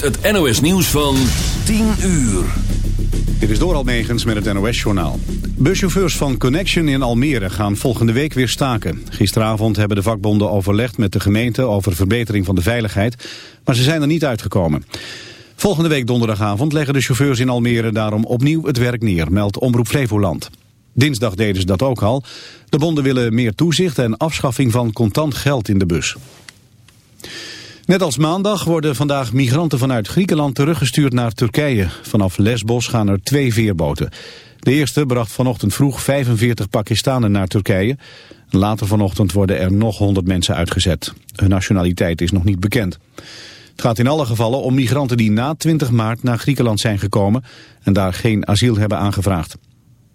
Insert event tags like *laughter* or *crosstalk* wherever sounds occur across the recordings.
het NOS nieuws van 10 uur. Dit is door Megens met het NOS-journaal. Buschauffeurs van Connection in Almere gaan volgende week weer staken. Gisteravond hebben de vakbonden overlegd met de gemeente over verbetering van de veiligheid, maar ze zijn er niet uitgekomen. Volgende week donderdagavond leggen de chauffeurs in Almere daarom opnieuw het werk neer, meldt Omroep Flevoland. Dinsdag deden ze dat ook al. De bonden willen meer toezicht en afschaffing van contant geld in de bus. Net als maandag worden vandaag migranten vanuit Griekenland teruggestuurd naar Turkije. Vanaf Lesbos gaan er twee veerboten. De eerste bracht vanochtend vroeg 45 Pakistanen naar Turkije. Later vanochtend worden er nog 100 mensen uitgezet. Hun nationaliteit is nog niet bekend. Het gaat in alle gevallen om migranten die na 20 maart naar Griekenland zijn gekomen... en daar geen asiel hebben aangevraagd.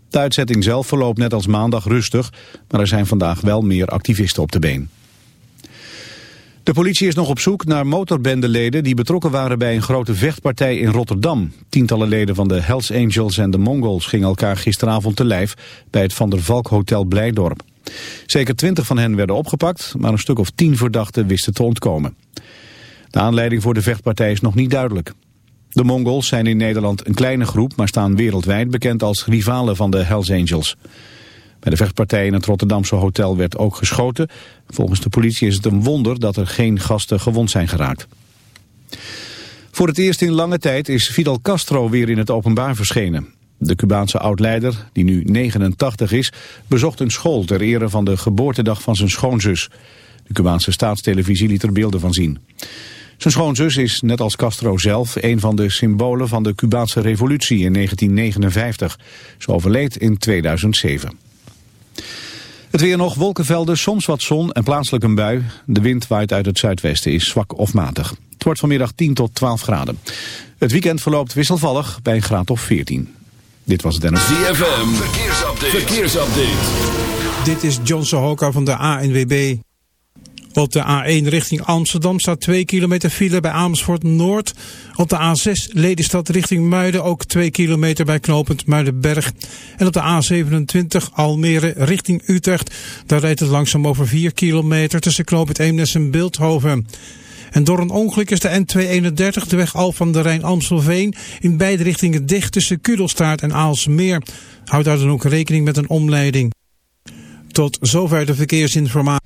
De uitzetting zelf verloopt net als maandag rustig... maar er zijn vandaag wel meer activisten op de been. De politie is nog op zoek naar motorbendeleden die betrokken waren bij een grote vechtpartij in Rotterdam. Tientallen leden van de Hells Angels en de Mongols gingen elkaar gisteravond te lijf bij het Van der Valk Hotel Blijdorp. Zeker twintig van hen werden opgepakt, maar een stuk of tien verdachten wisten te ontkomen. De aanleiding voor de vechtpartij is nog niet duidelijk. De Mongols zijn in Nederland een kleine groep, maar staan wereldwijd bekend als rivalen van de Hells Angels. De vechtpartij in het Rotterdamse hotel werd ook geschoten. Volgens de politie is het een wonder dat er geen gasten gewond zijn geraakt. Voor het eerst in lange tijd is Fidel Castro weer in het openbaar verschenen. De Cubaanse oud-leider, die nu 89 is, bezocht een school ter ere van de geboortedag van zijn schoonzus. De Cubaanse staatstelevisie liet er beelden van zien. Zijn schoonzus is, net als Castro zelf, een van de symbolen van de Cubaanse revolutie in 1959. Ze overleed in 2007. Het weer nog, wolkenvelden, soms wat zon en plaatselijk een bui. De wind waait uit het zuidwesten, is zwak of matig. Het wordt vanmiddag 10 tot 12 graden. Het weekend verloopt wisselvallig bij een graad of 14. Dit was het NOS. ZFM, verkeersupdate. verkeersupdate. Dit is John Sohoka van de ANWB. Op de A1 richting Amsterdam staat 2 kilometer file bij Amersfoort Noord. Op de A6 Lelystad richting Muiden ook 2 kilometer bij knooppunt Muidenberg. En op de A27 Almere richting Utrecht. Daar rijdt het langzaam over 4 kilometer tussen knooppunt Eemnes en Beeldhoven. En door een ongeluk is de N231, de weg Al van de Rijn Amstelveen, in beide richtingen dicht tussen Kudelstaart en Aalsmeer. Houd daar dan ook rekening met een omleiding. Tot zover de verkeersinformatie.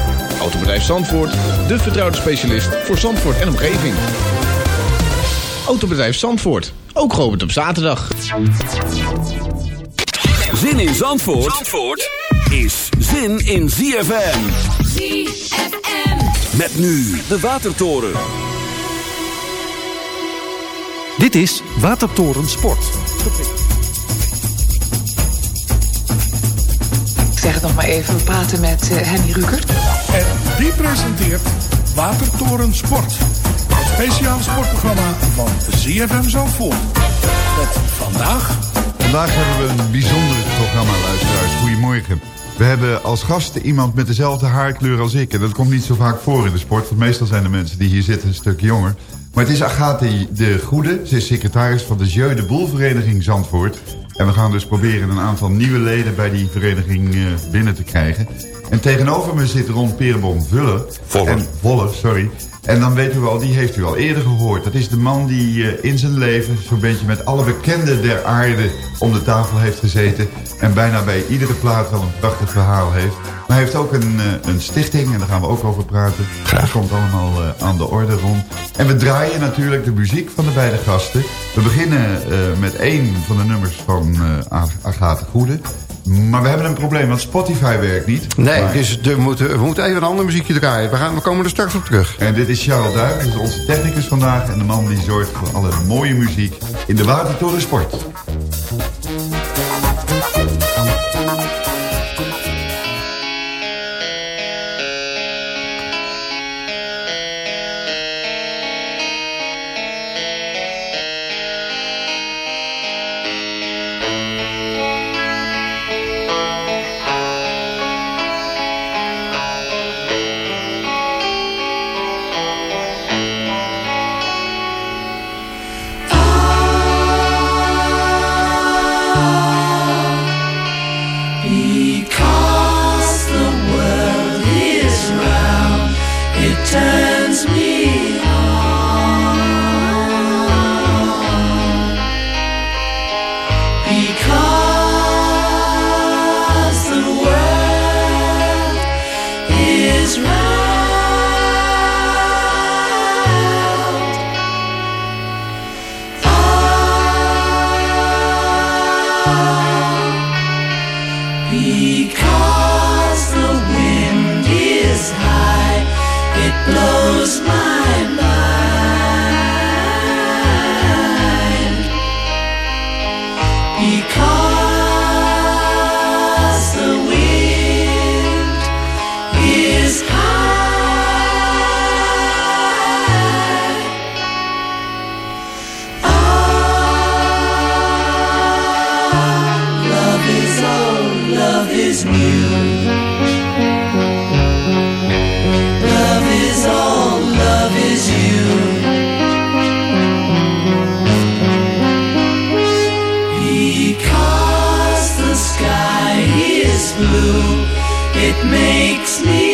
Autobedrijf Zandvoort, de vertrouwde specialist voor Zandvoort en omgeving. Autobedrijf Zandvoort, ook geopend op zaterdag. Zin in Zandvoort, Zandvoort is zin in ZFM. ZFM. Met nu de Watertoren. Dit is Watertoren Sport. Ik zeg het nog maar even, we praten met uh, Henny Rukert. En die presenteert Watertoren Sport. Het speciale sportprogramma van ZFM Zandvoort. Met vandaag... Vandaag hebben we een bijzonder programma, luisteraars. Goedemorgen. We hebben als gasten iemand met dezelfde haarkleur als ik. En dat komt niet zo vaak voor in de sport. Want meestal zijn de mensen die hier zitten een stuk jonger. Maar het is Agathe de Goede. Ze is secretaris van de Jeu de Boelvereniging Zandvoort. En we gaan dus proberen een aantal nieuwe leden bij die vereniging uh, binnen te krijgen. En tegenover me zit Ron Perenboom Vuller. Voller. En, Voller, sorry. En dan weet u wel, die heeft u al eerder gehoord. Dat is de man die uh, in zijn leven zo'n beetje met alle bekenden der aarde om de tafel heeft gezeten. En bijna bij iedere plaat wel een prachtig verhaal heeft. Maar hij heeft ook een, uh, een stichting en daar gaan we ook over praten. Graag. Dat komt allemaal uh, aan de orde rond. En we draaien natuurlijk de muziek van de beide gasten. We beginnen met één van de nummers van Agathe Goede. Maar we hebben een probleem, want Spotify werkt niet. Nee, maar... dus de, we, moeten, we moeten even een ander muziekje draaien. We, gaan, we komen er straks op terug. En dit is Charles Duik, dat is onze technicus vandaag... en de man die zorgt voor alle mooie muziek in de Watertoren Sport. Wat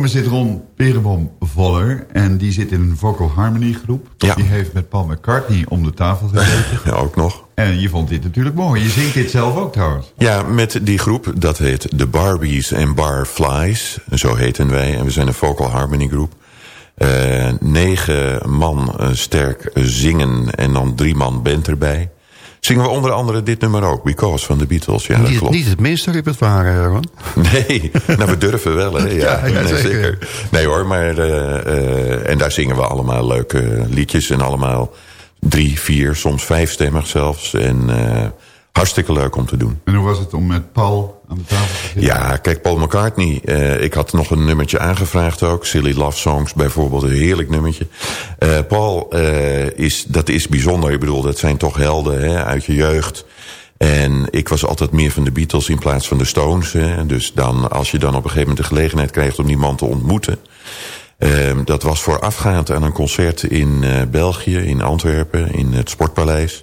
me zit Ron Perenboom Voller. En die zit in een vocal harmony groep. Ja. Die heeft met Paul McCartney om de tafel gezeten. Ja, ook nog. En je vond dit natuurlijk mooi. Je zingt dit zelf ook trouwens. Ja, met die groep, dat heet de Barbies en Barflies. Zo heten wij. En we zijn een vocal harmony groep. Uh, negen man uh, sterk zingen en dan drie man band erbij. Zingen we onder andere dit nummer ook, Because van de Beatles. Ja, dat niet, klopt. niet het minste repertoire, Ron. *laughs* Nee, nou we durven wel, hè. *laughs* Ja, Ja, ja, nee, zeker. Nee hoor, maar... uh, uh, en daar zingen we allemaal leuke liedjes. En allemaal drie, vier, soms vijfstemmig zelfs. En uh, hartstikke leuk om te doen. En hoe was het om met Paul Ja, kijk, Paul McCartney. Uh, ik had nog een nummertje aangevraagd ook. Silly Love Songs bijvoorbeeld, een heerlijk nummertje. Uh, Paul, uh, is, dat is bijzonder. Ik bedoel, dat zijn toch helden hè, uit je jeugd. En ik was altijd meer van de Beatles in plaats van de Stones. Hè. Dus dan, als je dan op een gegeven moment de gelegenheid krijgt om die man te ontmoeten... Uh, dat was voorafgaand aan een concert in België, in Antwerpen, in het Sportpaleis.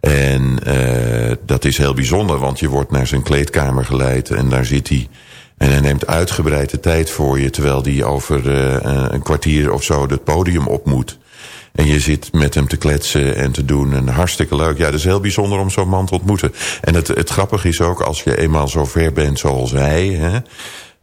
En uh, dat is heel bijzonder, want je wordt naar zijn kleedkamer geleid en daar zit hij. En hij neemt uitgebreid de tijd voor je, terwijl hij over uh, een kwartier of zo het podium op moet. En je zit met hem te kletsen en te doen. En hartstikke leuk. Ja, dat is heel bijzonder om zo'n man te ontmoeten. En het, het grappige is ook, als je eenmaal zo ver bent zoals hij... Hè,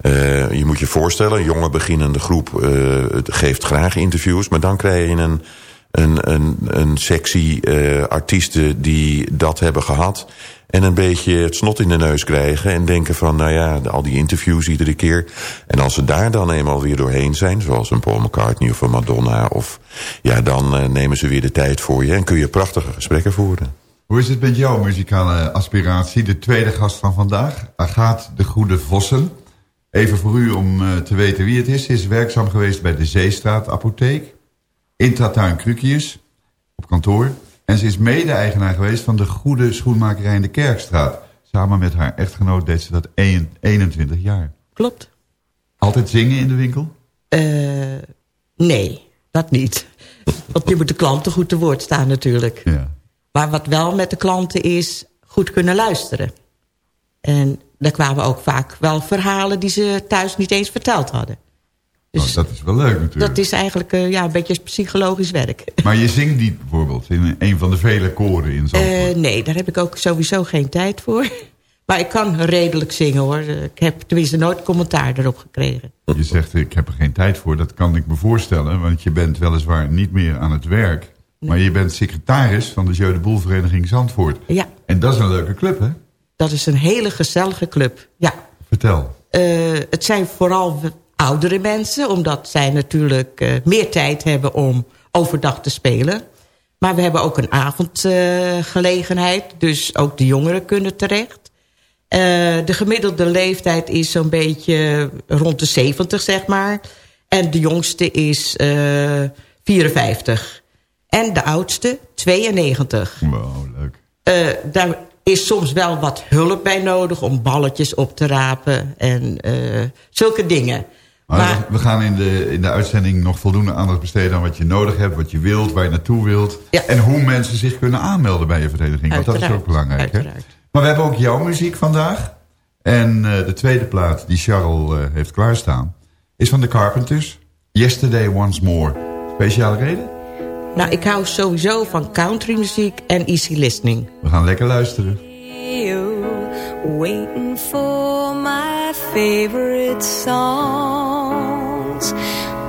uh, je moet je voorstellen, een jonge beginnende groep uh, geeft graag interviews... maar dan krijg je een, een, een, een sectie uh, artiesten die dat hebben gehad... en een beetje het snot in de neus krijgen en denken van... nou ja, al die interviews iedere keer. En als ze daar dan eenmaal weer doorheen zijn... zoals een Paul McCartney of een Madonna... Of, ja, dan nemen ze weer de tijd voor je en kun je prachtige gesprekken voeren. Hoe is het met jouw muzikale aspiratie? De tweede gast van vandaag, Agaat de Goede Vossen... Even voor u om uh, te weten wie het is. Is werkzaam geweest bij de Zeestraat Apotheek. In Tatuin Krukius. Op kantoor. En ze is mede-eigenaar geweest van de Goede Schoenmakerij in de Kerkstraat. Samen met haar echtgenoot deed ze dat 21 jaar. Klopt. Altijd zingen in de winkel? Uh, nee, dat niet. Want je moet de klanten goed te woord staan natuurlijk. Ja. Maar wat wel met de klanten is, goed kunnen luisteren. En daar kwamen ook vaak wel verhalen die ze thuis niet eens verteld hadden. Dus oh, dat is wel leuk natuurlijk. Dat is eigenlijk uh, ja, een beetje psychologisch werk. *laughs* Maar je zingt niet bijvoorbeeld in een van de vele koren in Zandvoort? Uh, nee, daar heb ik ook sowieso geen tijd voor. *laughs* Maar ik kan redelijk zingen hoor. Ik heb tenminste nooit commentaar erop gekregen. Je zegt ik heb er geen tijd voor. Dat kan ik me voorstellen. Want je bent weliswaar niet meer aan het werk. Maar je bent secretaris van de Jeu de Boel Vereniging Zandvoort. Ja. En dat is een leuke club hè? Dat is een hele gezellige club, ja. Vertel. Uh, het zijn vooral oudere mensen, omdat zij natuurlijk uh, meer tijd hebben om overdag te spelen. Maar we hebben ook een avondgelegenheid, dus ook de jongeren kunnen terecht. de gemiddelde leeftijd is zo'n beetje rond de 70, zeg maar. En de jongste is 54. En de oudste 92. Wow, leuk. daar is soms wel wat hulp bij nodig om balletjes op te rapen en uh, zulke dingen. Maar, maar, we gaan in de, in de uitzending nog voldoende aandacht besteden aan wat je nodig hebt, wat je wilt, waar je naartoe wilt. Ja. En hoe mensen zich kunnen aanmelden bij je vereniging, want dat is ook belangrijk. Hè? Maar we hebben ook jouw muziek vandaag. En uh, de tweede plaat die Charles uh, heeft klaarstaan is van de Carpenters. Yesterday Once More. Speciale reden? Nou, ik hou sowieso van countrymuziek en easy listening. We gaan lekker luisteren. Waiting for my favorite songs.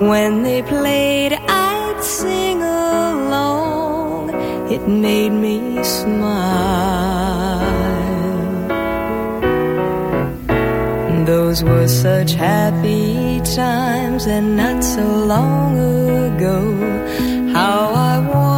When they played, I'd sing along. It made me smile. Those were such happy times and not so long ago. How I wondered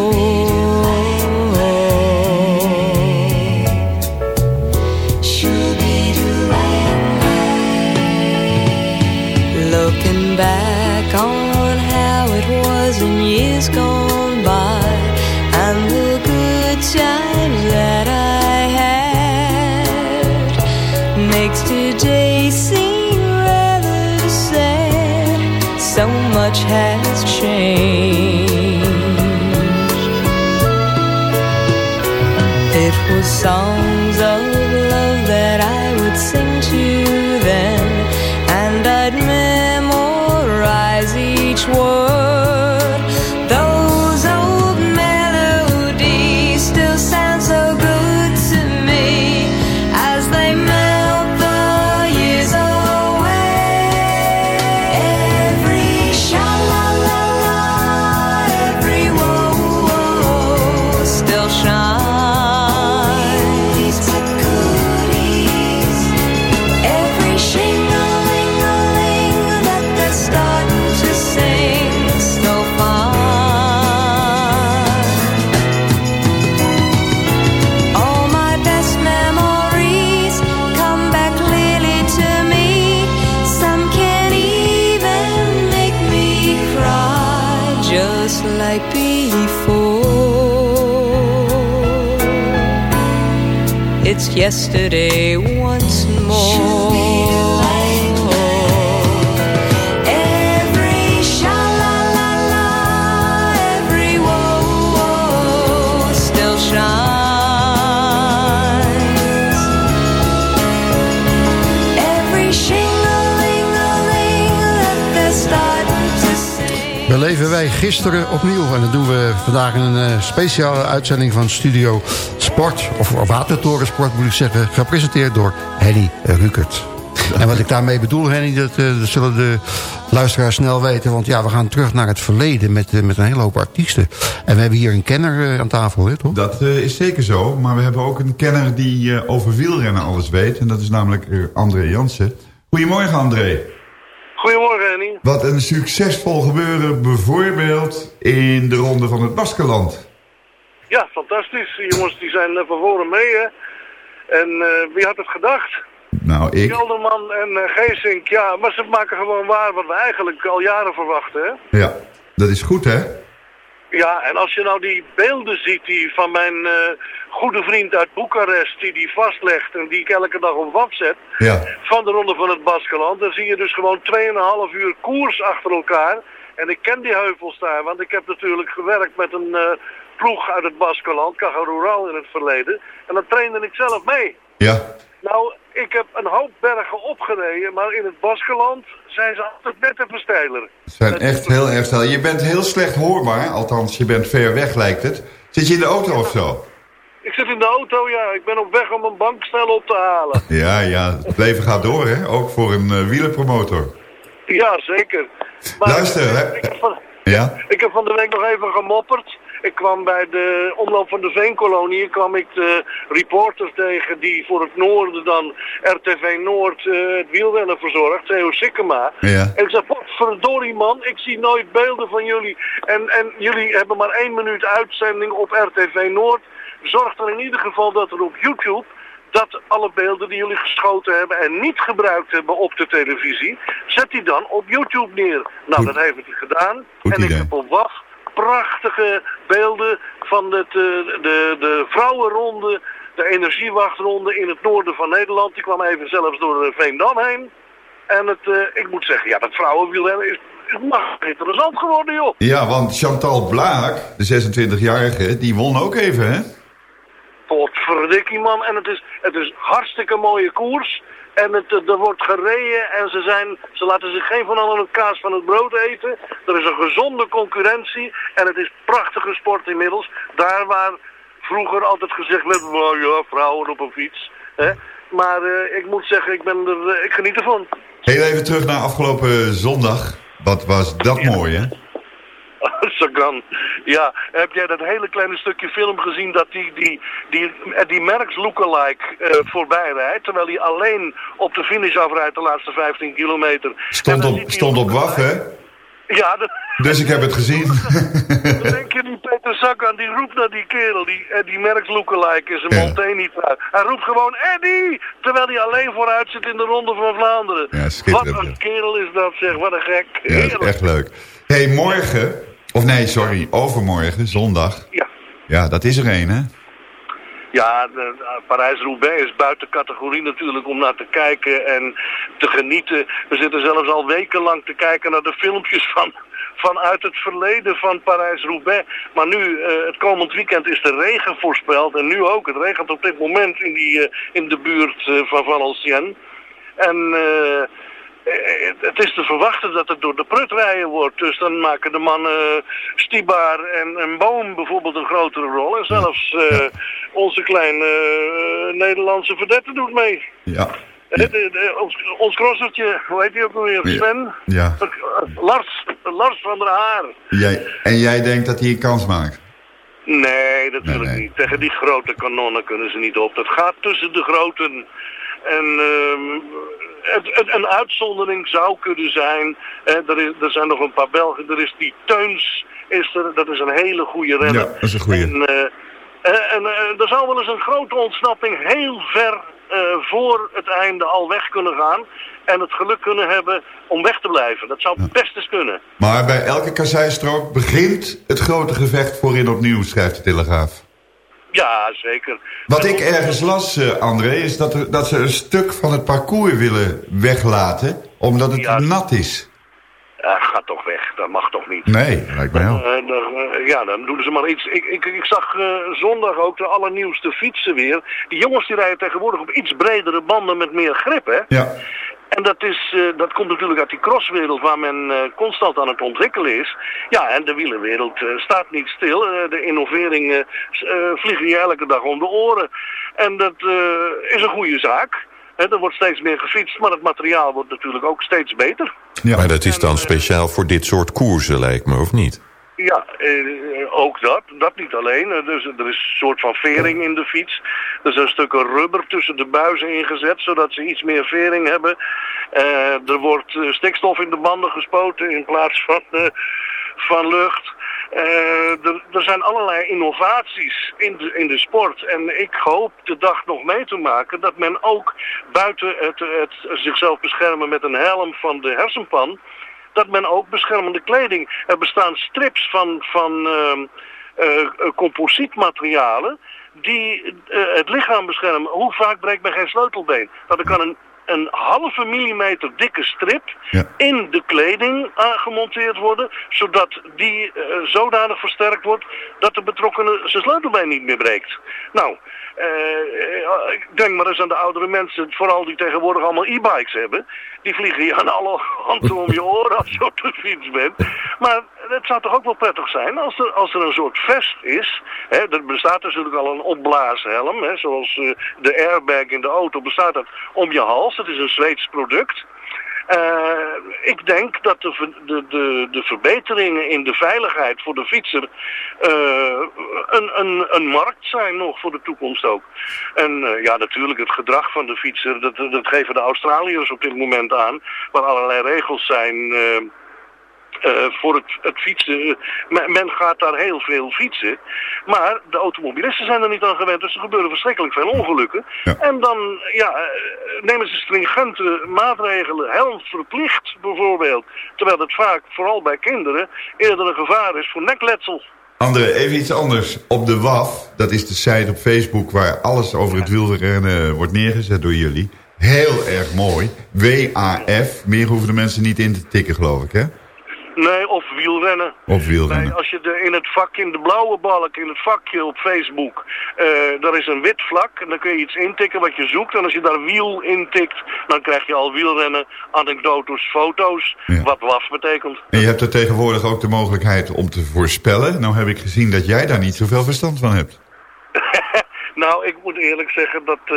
They're starting to sing. Beleven wij gisteren opnieuw. En dat doen we vandaag in een eh, speciale uitzending van Studio Sport. Of, of Watertorensport moet ik zeggen. Gepresenteerd door Henny Rukert. En wat ik daarmee bedoel, Henny, dat, eh, dat zullen de luisteraars snel weten. Want ja, we gaan terug naar het verleden met, eh, met een hele hoop artiesten. En we hebben hier een kenner eh, aan tafel, hè, toch? Dat eh, is zeker zo, maar we hebben ook een kenner die eh, over wielrennen alles weet. En dat is namelijk André Jansen. Goedemorgen André. Goedemorgen, Henny. Wat een succesvol gebeuren bijvoorbeeld in de ronde van het Baskeland. Ja, fantastisch. Die jongens die zijn eh, van voren mee, hè. En eh, wie had het gedacht? Nou, ik. Kelderman en uh, Geesink, ja, maar ze maken gewoon waar wat we eigenlijk al jaren verwachten, hè. Ja, dat is goed hè? Ja, en als je nou die beelden ziet die van mijn goede vriend uit Boekarest, die die vastlegt en die ik elke dag op WAP zet, Ja. van de Ronde van het Baskeland, dan zie je dus gewoon 2,5 uur koers achter elkaar. En ik ken die heuvels daar, want ik heb natuurlijk gewerkt met een ploeg uit het Baskeland, Caja Rural in het verleden. En dan trainde ik zelf mee. Ja. Nou, ik heb een hoop bergen opgereden, maar in het Baskeland zijn ze altijd net steiler. Ze zijn echt heel erg snel. Je bent heel slecht hoorbaar, althans je bent ver weg lijkt het. Zit je in de auto of zo? Ik zit in de auto, ja. Ik ben op weg om een bank snel op te halen. *laughs* Ja, ja, het leven gaat door hè, ook voor een uh, wielerpromotor. Ja, zeker. Maar, Luister, hè. Ik heb, van, Ja? ik heb van de week nog even gemopperd. Ik kwam bij de omloop van de Veenkolonie, kwam ik de reporter tegen die voor het noorden dan RTV Noord eh, het wielrennen verzorgt, Theo Sikkema. Ja. En ik zei, verdorie man, ik zie nooit beelden van jullie. En, en jullie hebben maar één minuut uitzending op RTV Noord. Zorg er in ieder geval dat er op YouTube dat alle beelden die jullie geschoten hebben en niet gebruikt hebben op de televisie, zet die dan op YouTube neer. Nou, dat heeft hij gedaan. Goed en ik heb op WAF prachtige beelden van het, eh, de, de vrouwenronde, de energiewachtronde in het noorden van Nederland. Die kwam even zelfs door eh, Veendam heen. En het, eh, ik moet zeggen, ja, dat vrouwenwielrennen is, is machtig interessant geworden, joh. Ja, want Chantal Blaak, de 26-jarige, die won ook even hè? Potverdikkie man. En het is, het is hartstikke mooie koers. En het, eh, er wordt gereden en ze, zijn, ze laten zich geen van allen het kaas van het brood eten. Er is een gezonde concurrentie en het is prachtige sport inmiddels. Daar waar vroeger altijd gezegd werd, "Oh ja, vrouwen op een fiets. Hè? Maar eh, ik moet zeggen, ik, ben er, eh, ik geniet ervan. Heel even terug naar afgelopen zondag. Wat was dat mooi hè? *laughs* Sagan. Ja, heb jij dat hele kleine stukje film gezien dat die, die, die, die Merckx lookalike eh voorbij rijdt, terwijl hij alleen op de finish afrijdt de laatste 15 kilometer. Stond op, stond op WAF hè? Ja, dat, Dus ik heb het gezien. *laughs* dan denk je die Peter Sagan, die roept naar die kerel, die, eh, die Merckx lookalike is een Ja. Hij roept gewoon Eddie, terwijl hij alleen vooruit zit in de ronde van Vlaanderen. Ja, wat een kerel is dat zeg, wat een gek. Ja, dat is Heerlijk. echt leuk. hey, morgen, of nee, sorry, overmorgen, zondag. Ja. Ja, dat is er een, hè? Ja, Parijs-Roubaix is buiten categorie natuurlijk om naar te kijken en te genieten. We zitten zelfs al wekenlang te kijken naar de filmpjes van, vanuit het verleden van Parijs-Roubaix. Maar nu, eh, het komend weekend is de regen voorspeld en nu ook. Het regent op dit moment in, die, eh, in de buurt eh, van Valenciennes. En... eh, het is te verwachten dat het door de prut rijden wordt. Dus dan maken de mannen Stibar en, en Boom bijvoorbeeld een grotere rol. En zelfs eh, onze kleine eh, Nederlandse verdette doet mee. Ja. Eh, de- de- ons, ons crossertje, hoe heet hij ook alweer? Sven? Ja. Eh, Lars, Lars van der Haar. Jij, en jij denkt dat hij een kans maakt? Nee, natuurlijk Nee, nee. niet. Tegen die grote kanonnen kunnen ze niet op. Dat gaat tussen de groten. En ehm, het, het- een uitzondering zou kunnen zijn. er, is, er zijn nog een paar Belgen. Er is die Teuns. Is er, dat is een hele goede renner. Ja, dat is een goeie. En, eh, Eh, en eh, er zou wel eens een grote ontsnapping heel ver voor het einde al weg kunnen gaan. En het geluk kunnen hebben om weg te blijven. Dat zou best eens kunnen. Maar bij elke kasseistrook begint het grote gevecht voorin opnieuw, schrijft de Telegraaf. Ja, zeker. Wat ik ergens las, eh, André, is dat, er, dat ze een stuk van het parcours willen weglaten, omdat het nat is. Ja, ga toch weg. Dat mag toch niet. Nee, lijkt mij wel. Eh, eh, ja, dan doen ze maar iets. Ik, ik, ik zag zondag ook de allernieuwste fietsen weer. Die jongens die rijden tegenwoordig op iets bredere banden met meer grip, hè? Ja. En dat, is, eh, dat komt natuurlijk uit die crosswereld waar men eh, constant aan het ontwikkelen is. Ja, en de wielerwereld eh, staat niet stil. Eh, de innoveringen eh, vliegen je elke dag om de oren. En dat eh, is een goede zaak. Hè, er wordt steeds meer gefietst, maar het materiaal wordt natuurlijk ook steeds beter. Maar dat is dan speciaal voor dit soort koersen, lijkt me, of niet? Ja, eh, ook dat. Dat niet alleen. Eh, Dus, er is een soort van vering in de fiets. Er zijn stukken rubber tussen de buizen ingezet, zodat ze iets meer vering hebben. Eh, er wordt eh, stikstof in de banden gespoten in plaats van, eh, van lucht. Eh, er, er zijn allerlei innovaties in de, in de sport. En ik hoop de dag nog mee te maken dat men ook buiten het, het zichzelf beschermen met een helm van de hersenpan dat men ook beschermende kleding... Er bestaan strips van, van ehm, eh, eh, composietmaterialen die eh, het lichaam beschermen. Hoe vaak breekt men geen sleutelbeen? Dat er kan een, een halve millimeter dikke strip in de kleding aangemonteerd worden... zodat die eh, zodanig versterkt wordt dat de betrokkenen zijn sleutelbeen niet meer breekt. Nou... eh, ik denk maar eens aan de oudere mensen, vooral die tegenwoordig allemaal e-bikes hebben. Die vliegen je aan alle *laughs* handen om je oren als je op de fiets bent. Maar het zou toch ook wel prettig zijn als er, als er een soort vest is. Hè, er bestaat natuurlijk al een opblaashelm, hè, zoals eh, de airbag in de auto bestaat dat om je hals. Het is een Zweeds product. Eh, ik denk dat de, de, de, verbeteringen in de veiligheid voor de fietser eh, een, een, een markt zijn nog voor de toekomst ook. En ja, natuurlijk het gedrag van de fietser, dat, dat geven de Australiërs op dit moment aan, waar allerlei regels zijn... eh, voor het, het fietsen. Men, men gaat daar heel veel fietsen. Maar de automobilisten zijn er niet aan gewend. Dus er gebeuren verschrikkelijk veel ongelukken. En dan ja, eh, nemen ze stringente maatregelen. Helm verplicht bijvoorbeeld. Terwijl het vaak, vooral bij kinderen, eerder een gevaar is voor nekletsel. André, even iets anders. Op de WAF, dat is de site op Facebook... waar alles over het wielrennen wordt neergezet door jullie. Heel erg mooi. WAF, meer hoeven de mensen niet in te tikken, geloof ik, hè? Nee, of wielrennen. Of wielrennen. Nee, als je de, in het vak, in de blauwe balk, in het vakje op Facebook, eh daar is een wit vlak en dan kun je iets intikken wat je zoekt. En als je daar wiel intikt, dan krijg je al wielrennen, anekdotes, foto's, wat WAF betekent. En je hebt er tegenwoordig ook de mogelijkheid om te voorspellen. Nou heb ik gezien dat jij daar niet zoveel verstand van hebt. *laughs* Nou, ik moet eerlijk zeggen dat, eh,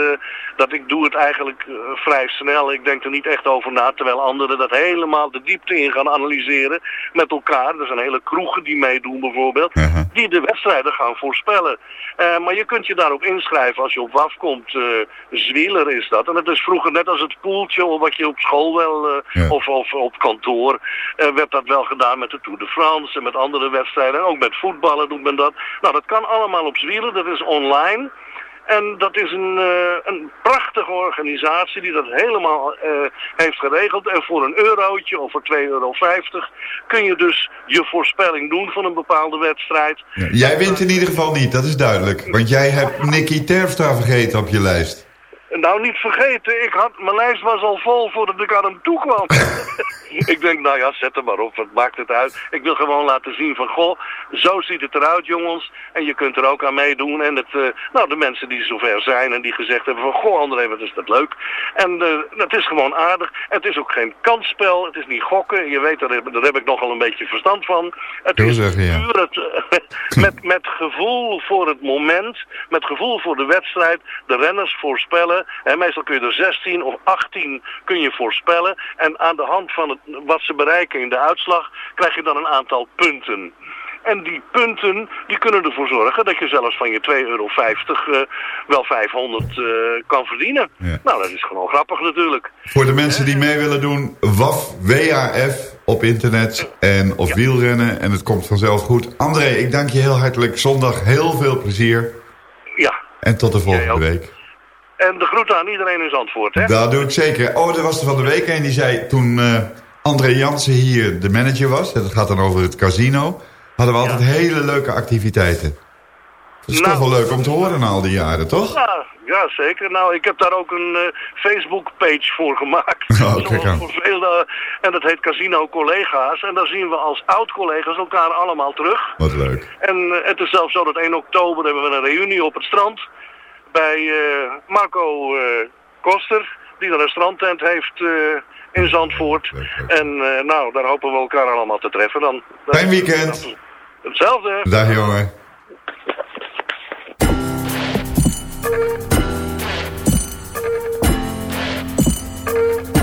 dat ik doe het eigenlijk eh, vrij snel. Ik denk er niet echt over na, terwijl anderen dat helemaal de diepte in gaan analyseren met elkaar. Er zijn hele kroegen die meedoen bijvoorbeeld, die de wedstrijden gaan voorspellen. Eh, maar je kunt je daarop inschrijven als je op WAF komt. Zwieler is dat. En het is vroeger net als het poeltje of wat je op school wel, of, of op kantoor, werd dat wel gedaan met de Tour de France en met andere wedstrijden. En ook met voetballen doet men dat. Nou, dat kan allemaal op Zwieler, dat is online. En dat is een, eh, een prachtige organisatie die dat helemaal eh, heeft geregeld. En voor een eurotje of voor 2,50 euro kun je dus je voorspelling doen van een bepaalde wedstrijd. Jij wint in ieder geval niet, dat is duidelijk. Want jij hebt Nicky Terpstra vergeten op je lijst. Nou, niet vergeten, ik had, mijn lijst was al vol voordat ik aan hem toe kwam. *laughs* ik denk, nou ja, zet hem maar op, wat maakt het uit? Ik wil gewoon laten zien van, goh, zo ziet het eruit, jongens. En je kunt er ook aan meedoen. En het, eh, nou, de mensen die zover zijn en die gezegd hebben van, goh, André, wat is dat leuk. En eh, het is gewoon aardig. Het is ook geen kansspel, het is niet gokken. Je weet, daar heb, daar heb ik nogal een beetje verstand van. Het is zeggen, ja. puur het, eh, *laughs* met, met gevoel voor het moment, met gevoel voor de wedstrijd, de renners voorspellen. En meestal kun je er 16 of 18 kun je voorspellen. En aan de hand van het, wat ze bereiken in de uitslag, krijg je dan een aantal punten. En die punten die kunnen ervoor zorgen dat je zelfs van je 2,50 euro eh, wel 500 eh, kan verdienen. Nou, dat is gewoon grappig natuurlijk. Voor de mensen die mee willen doen, WAF, WAF op internet en of wielrennen. En het komt vanzelf goed. André, ik dank je heel hartelijk. Zondag heel veel plezier. En tot de volgende week. En de groeten aan iedereen in Zandvoort, hè? Dat doe ik zeker. Oh, er was er van de week een die zei... toen eh, André Jansen hier de manager was... dat gaat dan over het casino... hadden we altijd hele leuke activiteiten. Dat is Nou. toch wel leuk om te horen na al die jaren, toch? Ja, ja, zeker. Nou, ik heb daar ook een eh, Facebook-page voor gemaakt. *laughs* Oh, voor veel, eh, en dat heet Casino Collega's. En daar zien we als oud-collega's elkaar allemaal terug. Wat leuk. En het is zelfs zo dat 1 oktober hebben we een reunie op het strand. Bij eh, Marco eh, Koster, die dan een strandtent heeft eh, in Zandvoort. En nou, daar hopen we elkaar allemaal te treffen dan. Fijn weekend. Hetzelfde. Dag jongen. You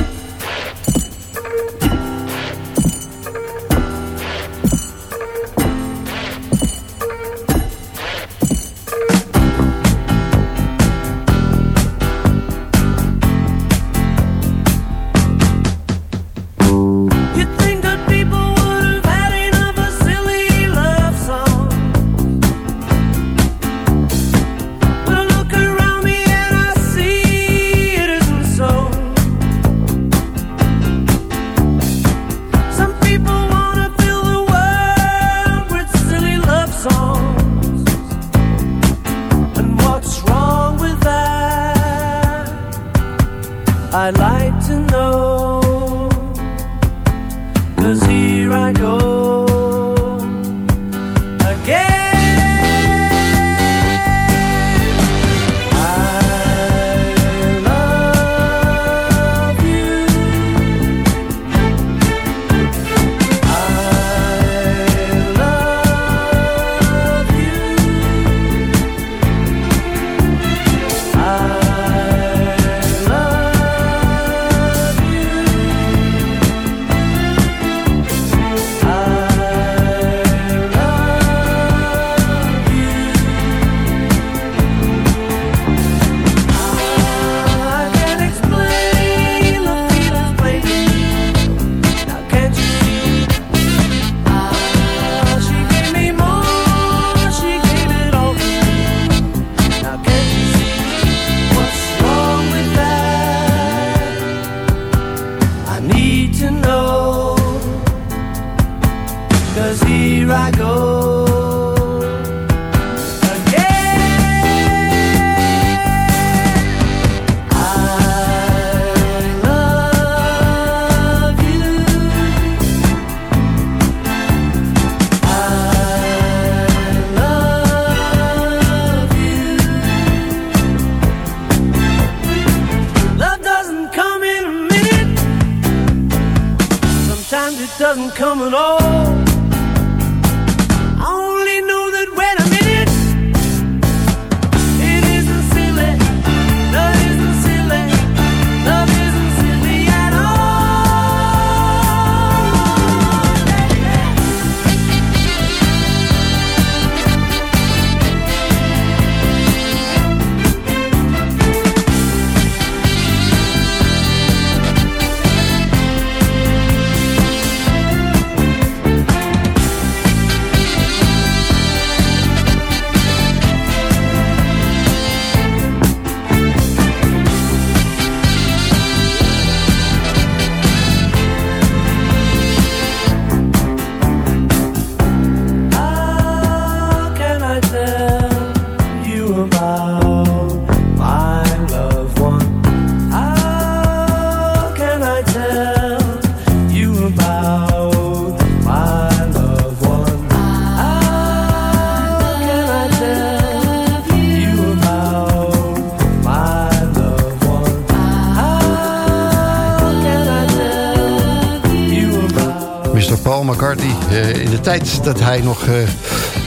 coming on. Tijd dat hij nog eh,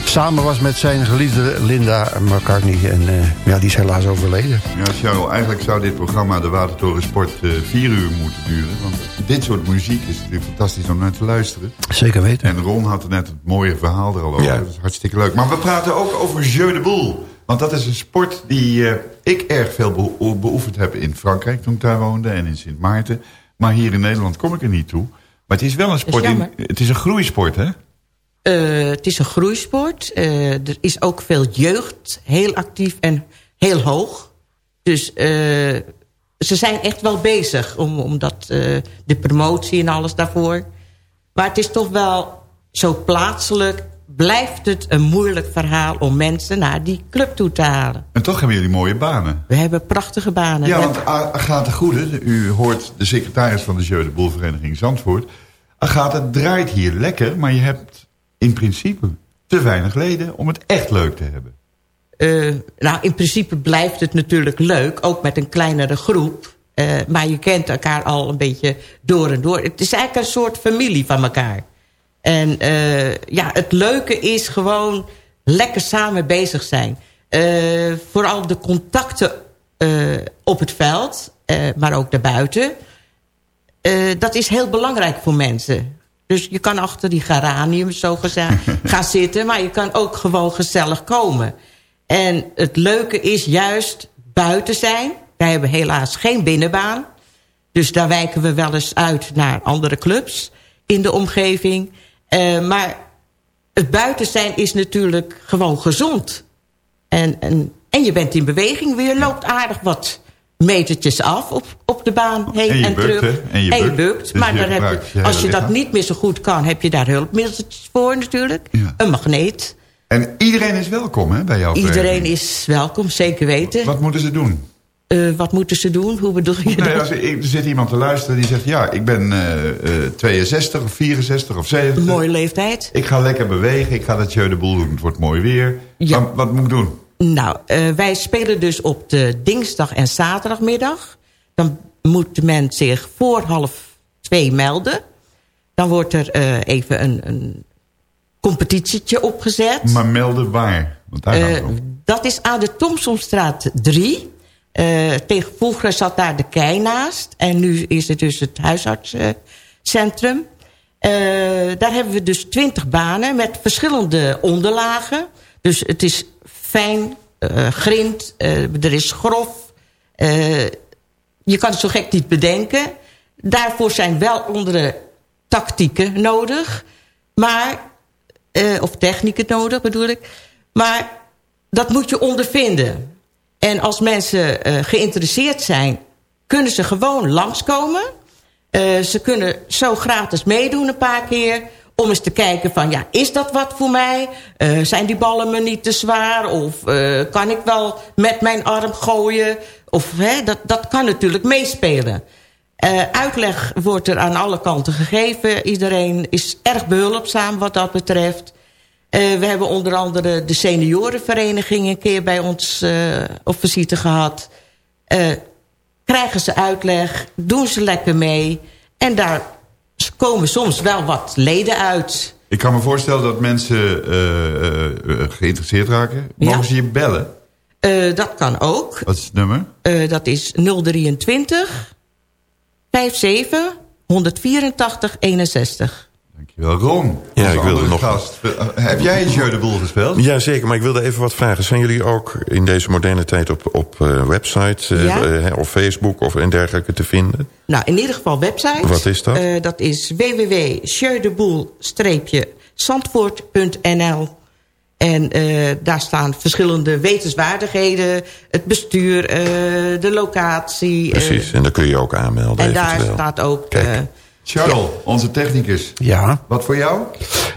samen was met zijn geliefde Linda McCartney. En eh, ja, die is helaas overleden. Ja, Charles, eigenlijk zou dit programma, de Watertoren Sport, eh, vier uur moeten duren. Want dit soort muziek is natuurlijk fantastisch om naar te luisteren. Zeker weten. En Ron had er net het mooie verhaal er al over. Ja. Dat is hartstikke leuk. Maar we praten ook over Jeu de Boule. Want dat is een sport die eh, ik erg veel beoefend heb in Frankrijk toen ik daar woonde. En in Sint Maarten. Maar hier in Nederland kom ik er niet toe. Maar het is wel een sport. in, het is een groeisport, hè? Eh, het is een groeisport. Eh, er is ook veel jeugd heel actief. En heel hoog. Dus eh, ze zijn echt wel bezig om, om dat, de promotie en alles daarvoor. Maar het is toch wel zo plaatselijk... blijft het een moeilijk verhaal om mensen naar die club toe te halen. En toch hebben jullie mooie banen. We hebben prachtige banen. Ja, want Agatha Goede, u hoort de secretaris van de Jeu de Boel Vereniging Zandvoort. Agatha het draait hier lekker, maar je hebt in principe te weinig leden om het echt leuk te hebben. Eh, nou, in principe blijft het natuurlijk leuk, ook met een kleinere groep. Eh, maar je kent elkaar al een beetje door en door. Het is eigenlijk een soort familie van elkaar. En eh, ja, het leuke is gewoon lekker samen bezig zijn. Vooral de contacten op het veld, maar ook daarbuiten. Dat is heel belangrijk voor mensen. Dus je kan achter die geranium zo geza- *laughs* gaan zitten... maar je kan ook gewoon gezellig komen. En het leuke is juist buiten zijn. Wij hebben helaas geen binnenbaan. Dus daar wijken we wel eens uit naar andere clubs in de omgeving. Eh, maar het buiten zijn is natuurlijk gewoon gezond. En, en, en je bent in beweging. Je loopt aardig wat metertjes af op, op de baan heen En en, je bukt, terug. En je bukt. Dus maar je dan heb je je, als je dat niet meer zo goed kan... heb je daar hulpmiddeltjes voor natuurlijk. Een magneet. En iedereen is welkom hè, bij jou. Iedereen is welkom, zeker weten. Wat moeten ze doen? Eh, wat moeten ze doen? Hoe bedoel je dat? er, zit iemand te luisteren die zegt... ja, ik ben eh, eh, 62 of 64 of 70. Mooie leeftijd. Ik ga lekker bewegen, ik ga dat Jeu de Boel doen. Het wordt mooi weer. Ja. Wat moet ik doen? Nou, eh, wij spelen dus op de dinsdag en zaterdagmiddag. Dan moet men zich voor half twee melden. Dan wordt er eh, even een, een competitietje opgezet. Maar melden waar? Want daar Eh, dat is aan de Thomsonstraat 3. Eh tegen vroeger zat daar de kei naast. En nu is het dus het huisartsencentrum. Eh, daar hebben we dus 20 banen met verschillende onderlagen. Dus het is fijn, eh, grind, eh, er is grof. Eh, je kan het zo gek niet bedenken. Daarvoor zijn wel andere tactieken nodig. Maar, of technieken nodig bedoel ik. Maar dat moet je ondervinden. En als mensen geïnteresseerd zijn, kunnen ze gewoon langskomen. Eh, ze kunnen zo gratis meedoen een paar keer. Om eens te kijken van, ja, is dat wat voor mij? Eh, zijn die ballen me niet te zwaar? Of eh, kan ik wel met mijn arm gooien? Of, hè, dat, dat kan natuurlijk meespelen. Eh, uitleg wordt er aan alle kanten gegeven. Iedereen is erg behulpzaam wat dat betreft. We hebben onder andere de seniorenvereniging een keer bij ons op visite gehad. Eh, krijgen ze uitleg, doen ze lekker mee. En daar komen soms wel wat leden uit. Ik kan me voorstellen dat mensen eh, eh, eh, geïnteresseerd raken. Mogen Ja. ze je bellen? Dat kan ook. Wat is het nummer? Dat is 023 57 184 61. Dankjewel. Ron, Ja, ik wilde nog- Gast. Heb jij een Jeu de Boel gespeeld? Ja, zeker. Maar ik wilde even wat vragen. Zijn jullie ook in deze moderne tijd op, op eh, eh, Ja. eh, of Facebook of en dergelijke te vinden? Nou, in ieder geval website. Wat is dat? Eh, dat is www.sjeudeboel-zandvoort.nl En eh, daar staan verschillende wetenswaardigheden. Het bestuur, eh, de locatie. eh, Precies. En dan kun je ook aanmelden en daar staat ook... Charles, onze technicus. Ja. Wat voor jou?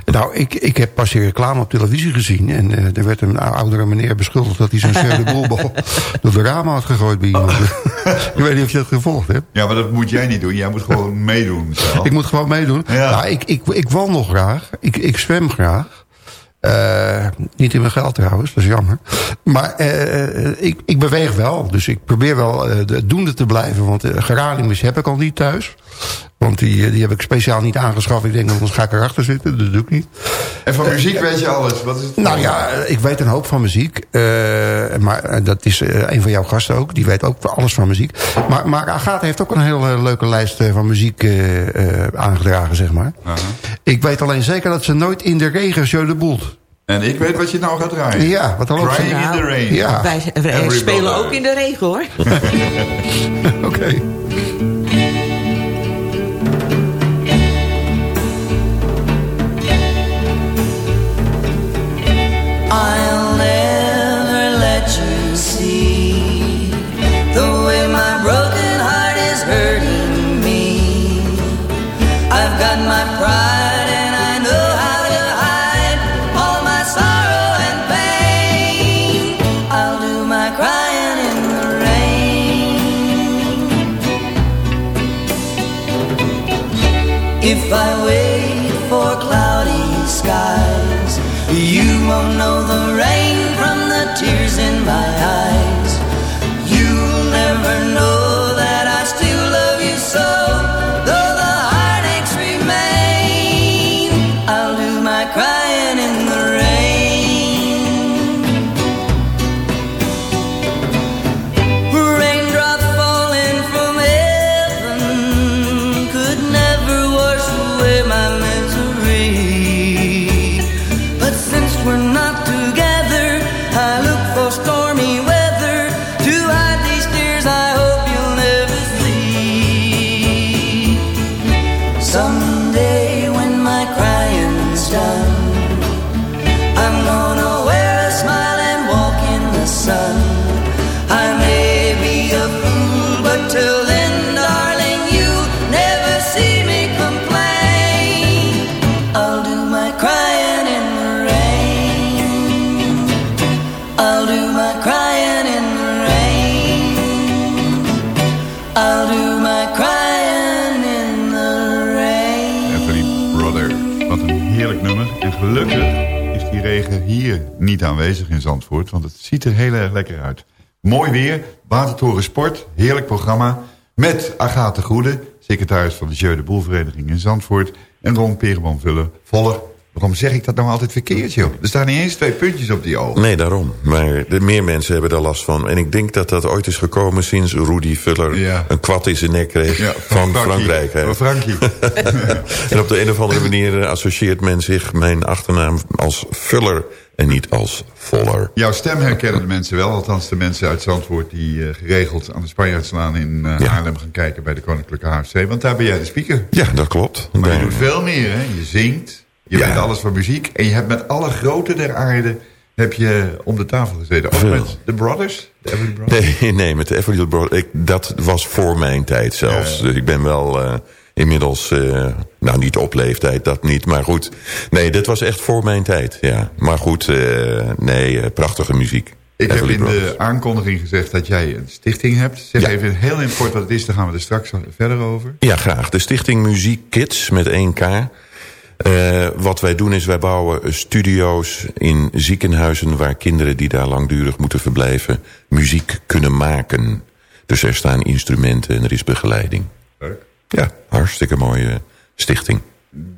Nou, ik, ik heb pas die reclame op televisie gezien. En eh, er werd een oudere meneer beschuldigd dat hij de *laughs* Boelbal door de ramen had gegooid bij iemand. *laughs* ik weet niet of je dat gevolgd hebt. Ja, maar dat moet jij niet doen. Jij moet gewoon meedoen. Charles. Ik moet gewoon meedoen. Ja. Nou, ik, ik, ik wandel graag. Ik, ik zwem graag. Eh, niet in mijn geld trouwens, dat is jammer. Maar eh, ik, ik beweeg wel. Dus ik probeer wel eh, de doende te blijven. Want uh, geraniums heb ik al niet thuis. Want die, die heb ik speciaal niet aangeschaft. Ik denk, anders ga ik erachter zitten. Dat doe ik niet. En van muziek weet je alles. Wat is het? Nou ja, ik weet een hoop van muziek. Uh, maar uh, dat is uh, een van jouw gasten ook. Die weet ook alles van muziek. Maar, maar Agatha heeft ook een hele leuke lijst van muziek aangedragen, zeg maar. -huh. Ik weet alleen zeker dat ze nooit in de regen de Boelt. En ik weet wat je nou gaat draaien. Ja, wat dan ook. Crying in the rain. Ja. Wij, wij spelen ook in de regen, hoor. *laughs* Oké. Okay. Hier niet aanwezig in Zandvoort. Want het ziet er heel erg lekker uit. Mooi weer. Watertoren Sport. Heerlijk programma. Met Agathe Goede. Secretaris van de Jeu de Boelvereniging in Zandvoort. En Ron Perenboom Vullen. Voller. Waarom zeg ik dat nou altijd verkeerd, joh? Er staan niet eens twee puntjes op die ogen. Nee, daarom. Maar de meer mensen hebben daar last van. En ik denk dat dat ooit is gekomen sinds Rudy Vuller een kwad in zijn nek kreeg Ja, van. Frankrijk. hè. Van Frankie. *laughs* en op de een of andere manier eh, associeert men zich mijn achternaam als Vuller en niet als Voller. Jouw stem herkennen de mensen wel. Althans de mensen uit Zandvoort die eh, geregeld aan de Spanjaardslaan in eh, Haarlem gaan kijken bij de Koninklijke HFC. Want daar ben jij de speaker. Ja, dat klopt. Maar je doet veel meer, hè? Je zingt, je Ja. bent alles van muziek. En je hebt met alle grote der aarde heb je om de tafel gezeten. Ook met de Brothers, de Everly Brothers. Nee, nee, met de Everly Brothers. Ik, dat was voor mijn tijd zelfs. Dus ik ben wel eh, inmiddels, eh, nou niet op leeftijd, dat niet. Maar goed, nee, dit was echt voor mijn tijd. Ja. Maar goed, eh, nee, eh, prachtige muziek. Ik heb in Brothers. de aankondiging gezegd dat jij een stichting hebt. Zeg even heel in kort wat het is, daar gaan we er straks verder over. Ja, graag. De Stichting Muziek Kids met 1K. Eh, wat wij doen is, wij bouwen studio's in ziekenhuizen... waar kinderen die daar langdurig moeten verblijven... muziek kunnen maken. Dus er staan instrumenten en er is begeleiding. Leuk. Ja, hartstikke mooie stichting.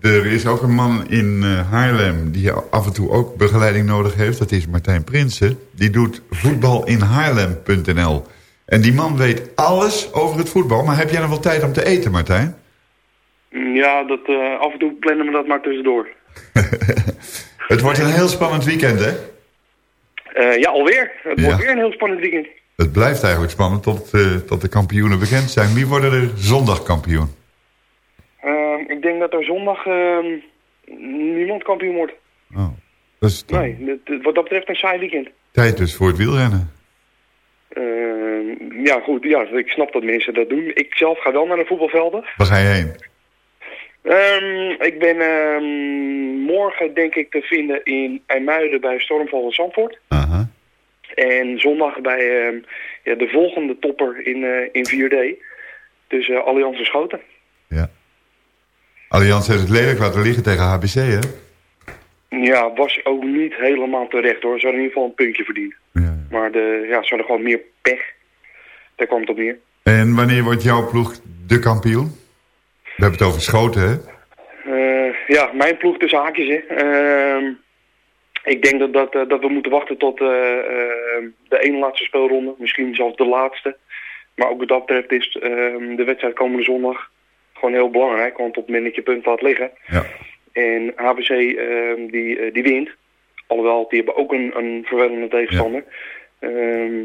Er is ook een man in eh, Haarlem die af en toe ook begeleiding nodig heeft. Dat is Martijn Prinsen. Die doet voetbalinhaarlem.nl. En die man weet alles over het voetbal. Maar heb jij nog wel tijd om te eten, Martijn? Ja, dat, eh, af en toe plannen we dat maar tussendoor. *laughs* Het wordt een heel spannend weekend, hè? Eh, ja, alweer. Het Ja. wordt weer een heel spannend weekend. Het blijft eigenlijk spannend tot, eh, tot de kampioenen bekend zijn. Wie worden er zondag kampioen? Eh, ik denk dat er zondag ehm, niemand kampioen wordt. Dat is Nee, dit- wat dat betreft een saai weekend. tijd dus voor het wielrennen. Eh, ja, goed. Ja, ik snap dat mensen dat doen. Ik zelf ga wel naar de voetbalvelden. Waar ga je heen? Ehm, ik ben ehm, morgen denk ik te vinden in IJmuiden bij Stormval in Zandvoort. En zondag bij ehm, ja, de volgende topper in, eh, in 4D. Dus eh Allianz en Schoten. Allianz heeft het lelijk laten liggen tegen HBC, hè? Ja, was ook niet helemaal terecht hoor. Ze hadden in ieder geval een puntje verdiend. Maar de, ja, ze hadden gewoon meer pech. Daar kwam het op neer. En wanneer wordt jouw ploeg de kampioen? We hebben het over schoten, hè? Eh, ja, mijn ploeg tussen haakjes. Hè. Ehm, ik denk dat, dat, eh, dat we moeten wachten tot eh, eh, de ene laatste speelronde. Misschien zelfs de laatste. Maar ook wat dat betreft is ehm, de wedstrijd komende zondag gewoon heel belangrijk. Want op het moment dat je punt laat liggen. Ja. En HBC ehm, die, die wint. Alhoewel, die hebben ook een, een vervelende tegenstander. Ja,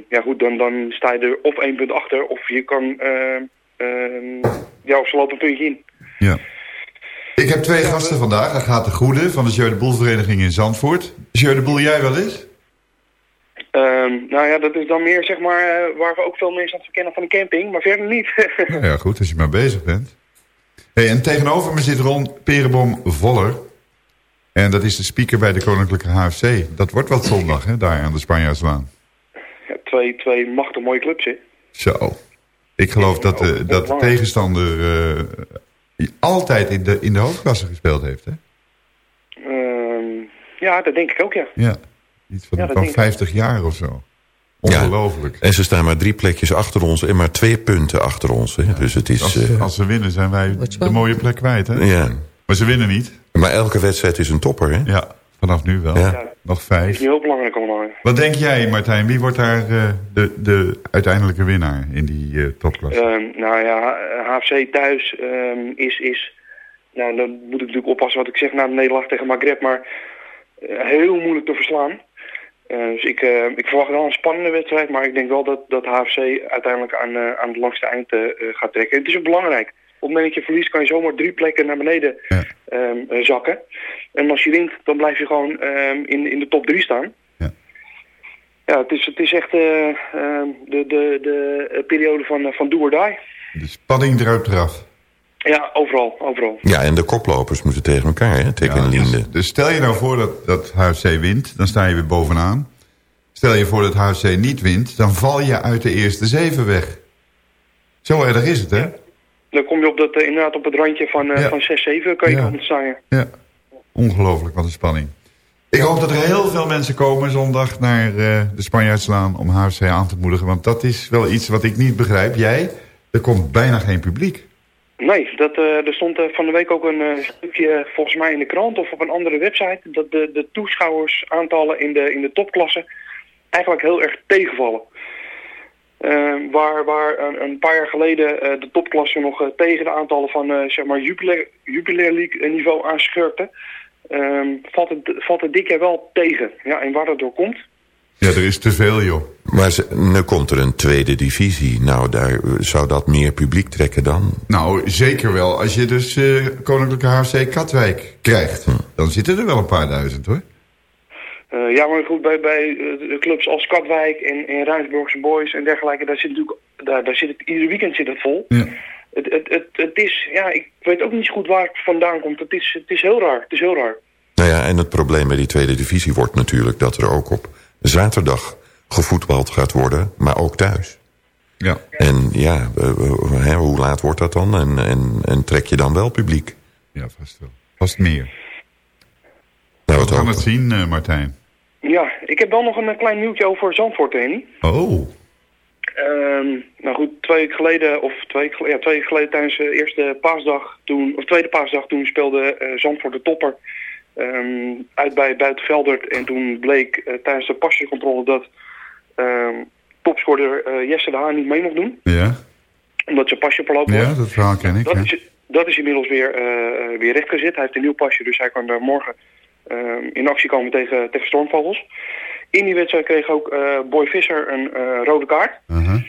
ja goed, dan, dan sta je er of één punt achter. Of je kan... ehm, ehm, ja, of ze lopen een puntje in. Ja. Ik heb twee gasten vandaag. Daar gaat de Goede van de Jeu de Boel Vereniging in Zandvoort. Jeu de Boel, jij wel eens? Ehm, nou ja, dat is dan meer zeg maar eh, waar we ook veel mensen aan verkennen van de camping, maar verder niet. Nou *laughs* ja, goed, als je maar bezig bent. Hey, en tegenover me zit Ron Perenboom Voller. En dat is de speaker bij de Koninklijke HFC. Dat wordt wat zondag, hè, daar aan de Spanjaardslaan. ja, twee, twee machtig mooie clubs, hè. Zo. Ik geloof dat de, dat de tegenstander eh, altijd in de, in de hoofdklasse gespeeld heeft, hè? Ehm, Ja, dat denk ik ook, ja. Ja, iets van, Ja, dat van denk ik. 50 jaar of zo. Ongelooflijk. En ze staan maar drie plekjes achter ons en maar twee punten achter ons. Hè? Dus het is... Als, eh, als ze winnen zijn wij de mooie plek kwijt, hè? ja. Maar ze winnen niet. Maar elke wedstrijd is een topper, hè? Ja, vanaf nu wel. Ja. Nog Dat is vijf. heel belangrijk allemaal. Wat denk jij, Martijn? Wie wordt daar eh, de, de uiteindelijke winnaar in die eh topklasse? Ehm, nou ja, HFC thuis ehm, is, is... Nou, dan moet ik natuurlijk oppassen wat ik zeg na de nederlaag tegen Maghreb, maar heel moeilijk te verslaan. Eh, dus ik, eh, ik verwacht wel een spannende wedstrijd, maar ik denk wel dat, dat HFC uiteindelijk aan, eh, aan het langste eind eh, eh, gaat trekken. Het is ook belangrijk. Op het moment dat je verliest kan je zomaar drie plekken naar beneden ehm, eh, zakken. En als je wint, dan blijf je gewoon ehm, in, in de top drie staan. Ja, het is, het is echt eh, ehm, de, de, de eh, periode van, eh, van do or die. De spanning druipt eraf. Ja, overal, overal. Ja, en de koplopers moeten tegen elkaar, hè? Tegen Ja, Linde. dus, dus stel je nou voor dat, dat HFC wint, dan sta je weer bovenaan. Stel je voor dat HFC niet wint, dan val je uit de eerste zeven weg. Zo erg is het, hè? Dan kom je op dat, eh, inderdaad op het randje van, eh, Ja. van 6, 7 kan je ja. Ja. Ongelooflijk, wat een spanning. Ik hoop dat er heel veel mensen komen zondag naar eh, de Spanjaardslaan om HFC aan te moedigen. Want dat is wel iets wat ik niet begrijp. Jij, er komt bijna geen publiek. Nee, dat, eh, er stond eh, van de week ook een eh, stukje volgens mij in de krant of op een andere website... dat de, de toeschouwersaantallen in de, in de topklasse eigenlijk heel erg tegenvallen. Waar waar een, een paar jaar geleden de topklasse nog tegen de aantallen van zeg maar Jupiler, Jupiler League niveau aanschurkte... ehm, valt, het, valt het dit wel tegen. Ja, en waar dat door komt... Ja, er is te veel, joh. Maar ze, nu komt er een tweede divisie. Nou, daar eh, zou dat meer publiek trekken dan? Nou, zeker wel. Als je dus eh, Koninklijke HFC Katwijk krijgt, dan zitten er wel een paar duizend, hoor. Eh, ja, maar goed, bij, bij clubs als Katwijk en, en Rijnsburgse Boys en dergelijke, daar zit natuurlijk, daar, daar zit het, ieder weekend zit het vol. Ja. Het, het, het, het is, ja, ik weet ook niet zo goed waar het vandaan komt. Het is, het is heel raar, het is heel raar. Nou ja, en het probleem bij die tweede divisie wordt natuurlijk... dat er ook op zaterdag gevoetbald gaat worden, maar ook thuis. Ja. En ja, eh, eh, hè, hoe laat wordt dat dan? En, en, en trek je dan wel publiek? Ja, vast wel. Vast meer. Nou, We gaan het zien, eh, Martijn. Ja, ik heb wel nog een eh, klein nieuwtje over Zandvoort, Henny. Oh. Ehm, nou goed, twee weken geleden, of twee weken geleden, ja, twee weken geleden tijdens de eerste paasdag, toen, of tweede paasdag, toen speelde eh, Zandvoort de topper ehm, uit bij Buitenveldert. En toen bleek eh, tijdens de passiecontrole dat ehm topscorer eh, Jesse de Haan niet mee mocht doen. Ja, Omdat zijn pasje verlopen ja dat verhaal ken ik. Dat ja. is, dat is inmiddels weer, eh, weer rechtgezet. Hij heeft een nieuw pasje, dus hij kan morgen eh, in actie komen tegen, tegen Stormvogels. In die wedstrijd kreeg ook Boy Visser een rode kaart. Uh-huh.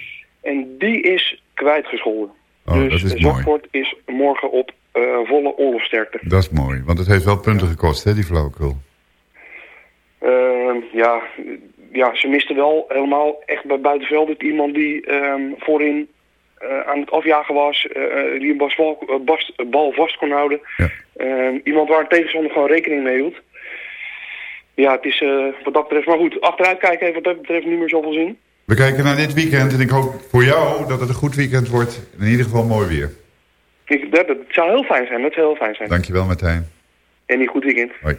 En die is kwijtgescholden. Oh, dus dat is mooi. Zandvoort is morgen op volle oorlogsterkte. Dat is mooi, want het heeft wel punten gekost, hè, die flauwekul. Ehm, ja, ja, ze misten wel helemaal echt bij buitenveld iemand die ehm, voorin eh, aan het afjagen was, eh, eh, die een bal, eh, bas- bal vast kon houden. Ehm, iemand waar een tegenstander gewoon rekening mee hield. Ja, het is eh, wat dat betreft, maar goed, achteruit kijken heeft wat dat betreft niet meer zoveel zin. We kijken naar dit weekend en ik hoop voor jou dat het een goed weekend wordt. In ieder geval mooi weer. Ik, dat, dat zou heel fijn zijn, dat zou heel fijn zijn. Dankjewel Martijn. En een goed weekend. Hoi.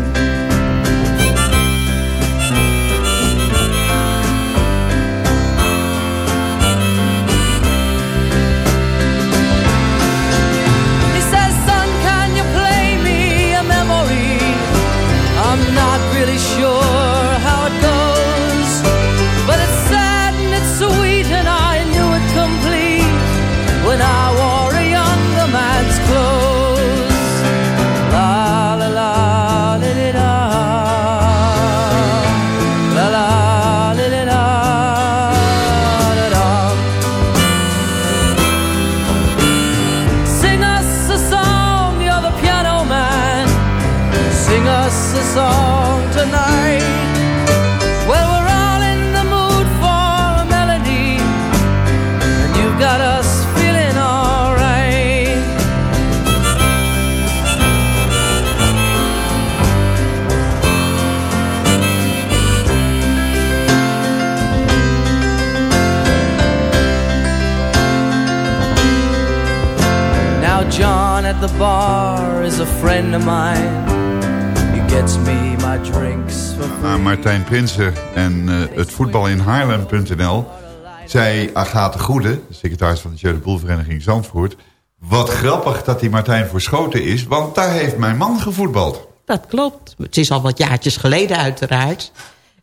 Friend of mine. He gets me my drinks for Aan Martijn Prinsen en eh, het voetbal in Haarlem.nl zei Agathe Goede, de secretaris van de Jeu de Boelvereniging Zandvoort... wat grappig dat die Martijn Verschoten is, want daar heeft mijn man gevoetbald. Dat klopt. Het is al wat jaartjes geleden uiteraard.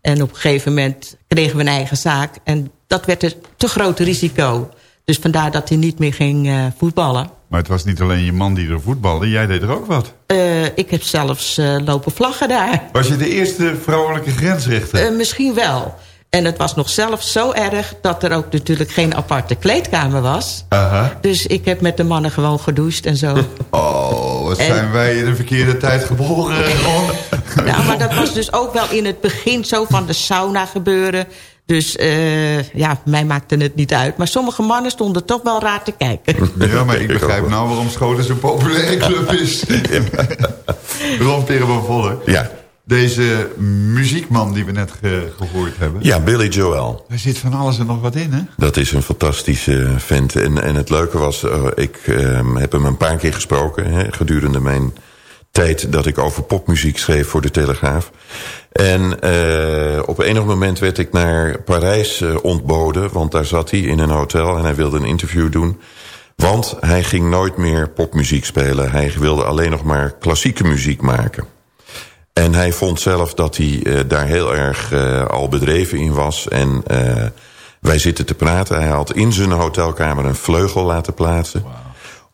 En op een gegeven moment kregen we een eigen zaak. En dat werd een te groot risico. Dus vandaar dat hij niet meer ging eh, voetballen. Maar het was niet alleen je man die er voetbalde, jij deed er ook wat. Eh, ik heb zelfs eh, lopen vlaggen daar. Was je de eerste vrouwelijke grensrechter? Eh, misschien wel. En het was nog zelfs zo erg dat er ook natuurlijk geen aparte kleedkamer was. Aha. Dus ik heb met de mannen gewoon gedoucht en zo. *laughs* Oh, wat En- zijn wij in de verkeerde tijd geboren, nou, maar dat was dus ook wel in het begin zo van de sauna gebeuren. Dus eh, ja, mij maakte het niet uit. Maar sommige mannen stonden toch wel raar te kijken. *laughs* Ja, maar ik begrijp nou waarom Schoten zo'n populaire club is. *laughs* *laughs* Ron Pereman Voller. Ja. Deze muziekman die we net ge- gehoord hebben. Ja, Billy Joel. Daar zit van alles en nog wat in, hè? Dat is een fantastische vent. En, en het leuke was, eh, ik eh, heb hem een paar keer gesproken... Hè, gedurende mijn tijd dat ik over popmuziek schreef voor de Telegraaf. En eh, op enig moment werd ik naar Parijs eh, ontboden... want daar zat hij in een hotel en hij wilde een interview doen... Want hij ging nooit meer popmuziek spelen. Hij wilde alleen nog maar klassieke muziek maken. En hij vond zelf dat hij eh, daar heel erg al bedreven in was. En wij zitten te praten. Hij had in zijn hotelkamer een vleugel laten plaatsen.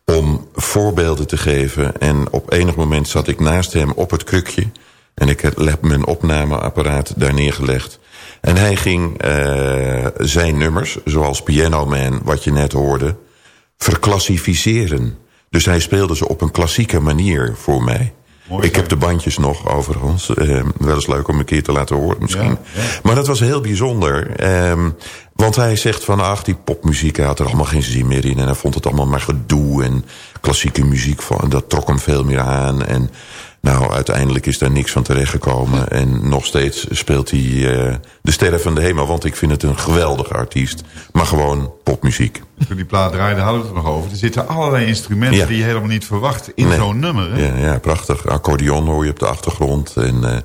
Om voorbeelden te geven. En op enig moment zat ik naast hem op het krukje. En ik heb mijn opnameapparaat daar neergelegd. En hij ging eh, zijn nummers, zoals Piano Man, wat je net hoorde... verklassificeren. Dus hij speelde ze op een klassieke manier voor mij. ik heb de bandjes nog, overigens. Eh, wel eens leuk om een keer te laten horen misschien. Maar dat was heel bijzonder. ehm, want hij zegt van, ach, die popmuziek... hij had er allemaal geen zin meer in. En hij vond het allemaal maar gedoe. En klassieke muziek, van, dat trok hem veel meer aan. En nou, uiteindelijk is daar niks van terechtgekomen. En nog steeds speelt hij eh, de sterren van de hemel. Want ik vind het een geweldige artiest. Maar gewoon popmuziek. Toen die plaat draaide hadden we het er nog over. Er zitten allerlei instrumenten Ja. die je helemaal niet verwacht in Nee. zo'n nummer. Hè? Ja, ja, prachtig. Accordeon hoor je op de achtergrond. En eh,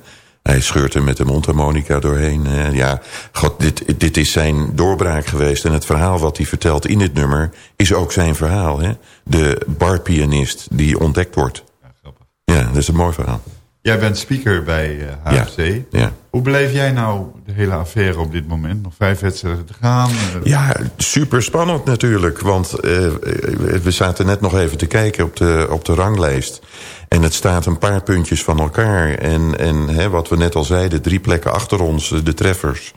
hij scheurt er met de mondharmonica doorheen. Ja, god, dit, dit is zijn doorbraak geweest. En het verhaal wat hij vertelt in dit nummer... is ook zijn verhaal. Hè? De barpianist die ontdekt wordt. Ja, dat is een mooi verhaal. Jij bent speaker bij eh, HFC. Ja. Hoe beleef jij nou de hele affaire op dit moment? Nog vijf wedstrijden te gaan. Eh, Ja, super spannend natuurlijk. Want eh, we zaten net nog even te kijken op de, op de ranglijst. En het staat een paar puntjes van elkaar. En, en hè, wat we net al zeiden, drie plekken achter ons, eh, de treffers.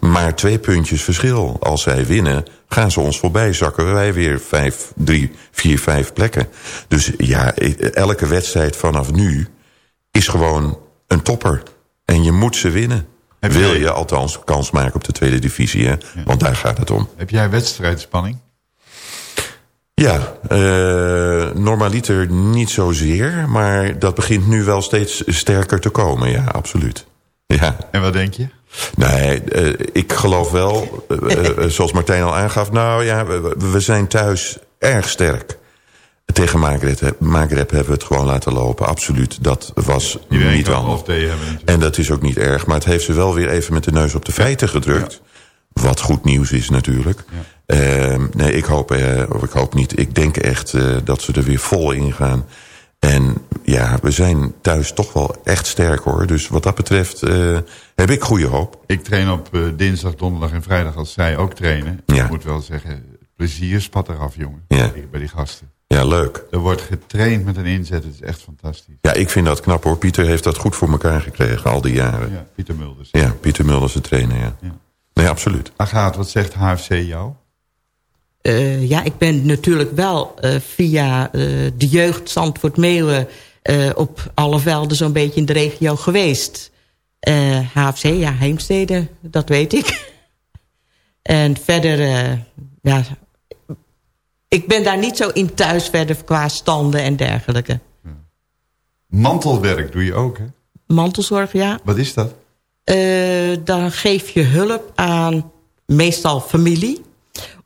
Maar twee puntjes verschil. Als zij winnen, gaan ze ons voorbij. Zakken wij weer vijf, drie, vier, vijf plekken. Dus ja, elke wedstrijd vanaf nu is gewoon een topper. En je moet ze winnen. Wil je althans kans maken op de tweede divisie, hè? Want daar gaat het om. Heb jij wedstrijdspanning? Ja, eh normaliter niet zozeer, maar dat begint nu wel steeds sterker te komen, ja, absoluut. Ja. En wat denk je? Nee, eh, ik geloof wel, eh, zoals Martijn al aangaf... nou ja, we, we zijn thuis erg sterk. Tegen Maghreb, Maghreb hebben we het gewoon laten lopen, absoluut. Dat was Iedereen niet anders. thee hebben. En dat is ook niet erg, maar het heeft ze wel weer even met de neus op de feiten gedrukt. Wat goed nieuws is natuurlijk. Ehm, nee, ik hoop, eh, of ik hoop niet. Ik denk echt eh, dat ze er weer vol in gaan. En ja, we zijn thuis toch wel echt sterk hoor. Dus wat dat betreft eh, heb ik goede hoop. Ik train op dinsdag, donderdag en vrijdag als zij ook trainen. Ja. Ik moet wel zeggen, plezier spat eraf, jongen. Ja. Bij, die, gasten. Ja, leuk. Er wordt getraind met een inzet. Het is echt fantastisch. Ja, ik vind dat knap hoor. Pieter heeft dat goed voor elkaar gekregen al die jaren. Ja, Pieter Mulders. Ja, Pieter Mulders de trainer, ja. Nee, absoluut. Agaat, wat zegt HFC jou? Eh, ja, ik ben natuurlijk wel eh, via eh, de jeugd Zandvoort Meeuwen... eh, op alle velden zo'n beetje in de regio geweest. Eh, HFC, ja, Heemstede, dat weet ik. *laughs* en verder, eh, ja, ik ben daar niet zo in thuis verder qua standen en dergelijke. Mantelwerk doe je ook, hè? Mantelzorg, ja. Wat is dat? Eh, dan geef je hulp aan meestal familie.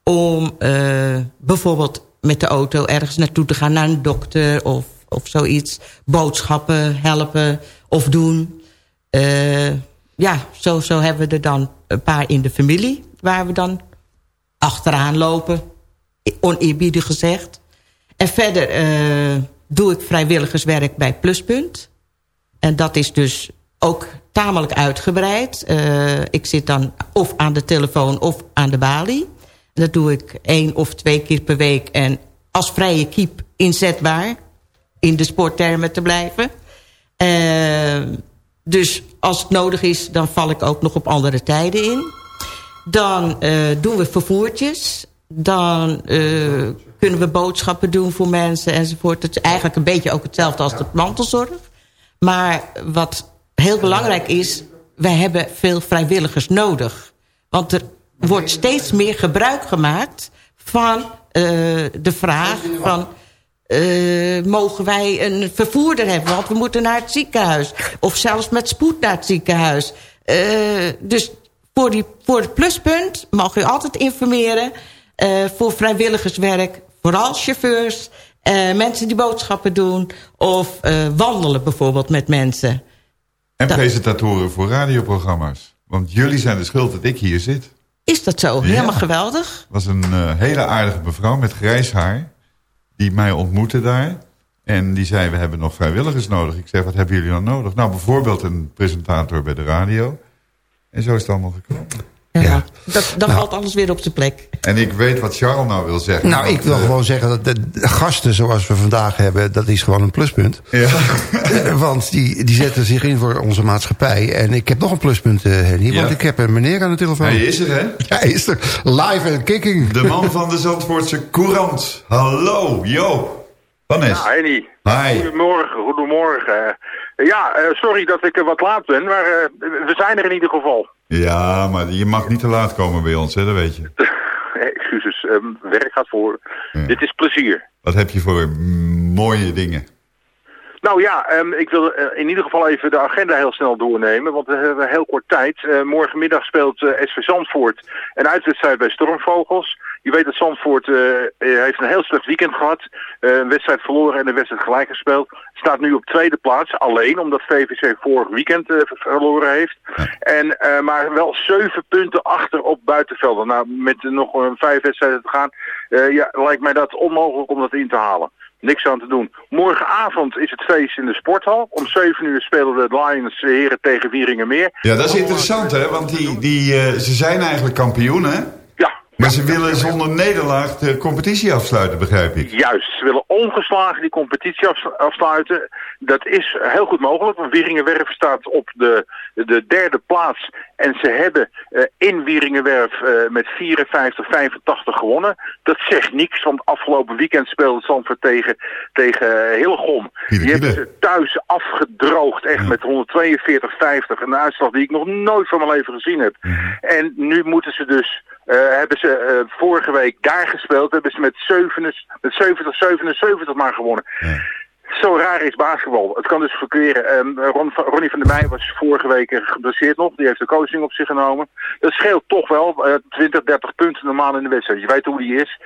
Om eh, bijvoorbeeld met de auto ergens naartoe te gaan. Naar een dokter of, of zoiets. Boodschappen helpen of doen. Eh, ja, zo, zo hebben we er dan een paar in de familie. Waar we dan achteraan lopen. Oneerbiedig gezegd. En verder doe ik vrijwilligerswerk bij Pluspunt. En dat is dus ook tamelijk uitgebreid. Eh, ik zit dan of aan de telefoon of aan de balie. Dat doe ik één of twee keer per week. En als vrije kiep inzetbaar. In de sporttermen te blijven. Eh, dus als het nodig is, dan val ik ook nog op andere tijden in. Dan eh, doen we vervoertjes. Dan kunnen we boodschappen doen voor mensen enzovoort. Het is eigenlijk een beetje ook hetzelfde als de mantelzorg. Maar wat heel belangrijk is... wij hebben veel vrijwilligers nodig. Want er wordt steeds meer gebruik gemaakt van eh, de vraag van... eh, mogen wij een vervoerder hebben? Want we moeten naar het ziekenhuis. Of zelfs met spoed naar het ziekenhuis. Eh, dus voor, die, voor het pluspunt mag u altijd informeren... voor vrijwilligerswerk, vooral chauffeurs... mensen die boodschappen doen... of wandelen bijvoorbeeld met mensen. En Dat- presentatoren voor radioprogramma's. Want jullie zijn de schuld dat ik hier zit. Is dat zo? Ja. Helemaal geweldig. was een eh, hele aardige mevrouw met grijs haar. Die mij ontmoette daar. En die zei, we hebben nog vrijwilligers nodig. Ik zeg, wat hebben jullie dan nodig? Nou, bijvoorbeeld een presentator bij de radio. En zo is het allemaal gekomen. Ja. Dat, dan valt alles weer op zijn plek. En ik weet wat Charles nou wil zeggen. Nou, ik wil eh, gewoon zeggen dat de de gasten zoals we vandaag hebben... dat is gewoon een pluspunt. Ja. *laughs* Want die, die zetten zich in voor onze maatschappij. En ik heb nog een pluspunt, eh Henny. Want ik heb een meneer aan de telefoon. Hij is er, hè? Hij is er. Live en kicking. De man van de Zandvoortse Courant. Hallo, Jo. Van. Ja, Henny. Hi. Goedemorgen, goedemororgen. Ja, eh, sorry dat ik wat laat ben, maar eh, we zijn er in ieder geval. Ja, maar je mag niet te laat komen bij ons, hè? dat weet je. *laughs* Excuses, ehm, werk gaat voor. Dit is plezier. Wat heb je voor mm, mooie dingen? Nou ja, ehm, ik wil eh, in ieder geval even de agenda heel snel doornemen, want we hebben heel kort tijd. Eh, morgenmiddag speelt eh, SV Zandvoort een uitwedstrijd bij Stormvogels. Je weet dat Zandvoort heeft een heel slecht weekend gehad. Eh, een wedstrijd verloren en een wedstrijd gelijk gespeeld. Staat nu op tweede plaats, alleen omdat VVC vorig weekend verloren heeft. En, maar wel zeven punten achter op buitenvelden. Nou, met nog een vijf wedstrijden te gaan, ja, lijkt mij dat onmogelijk om dat in te halen. Niks aan te doen. Morgenavond is het feest in de sporthal. Om 7 uur spelen de Lions heren tegen Wieringenmeer. Ja, dat is interessant, hè? Want die, die, eh, ze zijn eigenlijk kampioen, hè? Maar ze willen zonder nederlaag de competitie afsluiten, begrijp ik. Juist, ze willen ongeslagen die competitie afs- afsluiten. Dat is heel goed mogelijk, want Wieringenwerf staat op de, de derde plaats. En ze hebben eh, in Wieringenwerf eh, met 54-85 gewonnen. Dat zegt niks, want afgelopen weekend speelde Zandvoort tegen, tegen eh, Hillegom. Die hebben ze thuis afgedroogd, echt met 142-50. Een uitslag die ik nog nooit van mijn leven gezien heb. En nu moeten ze dus... eh, hebben ze eh, vorige week daar gespeeld, hebben ze met 70, met 70, 77 maar gewonnen. Zo raar is basketbal. Het kan dus verkeren. Ron, van- Ronnie van der Meij was vorige week eh, geblesseerd nog. Die heeft de coaching op zich genomen. Dat scheelt toch wel. eh 20, 30 punten normaal in de wedstrijd. Je weet hoe die is.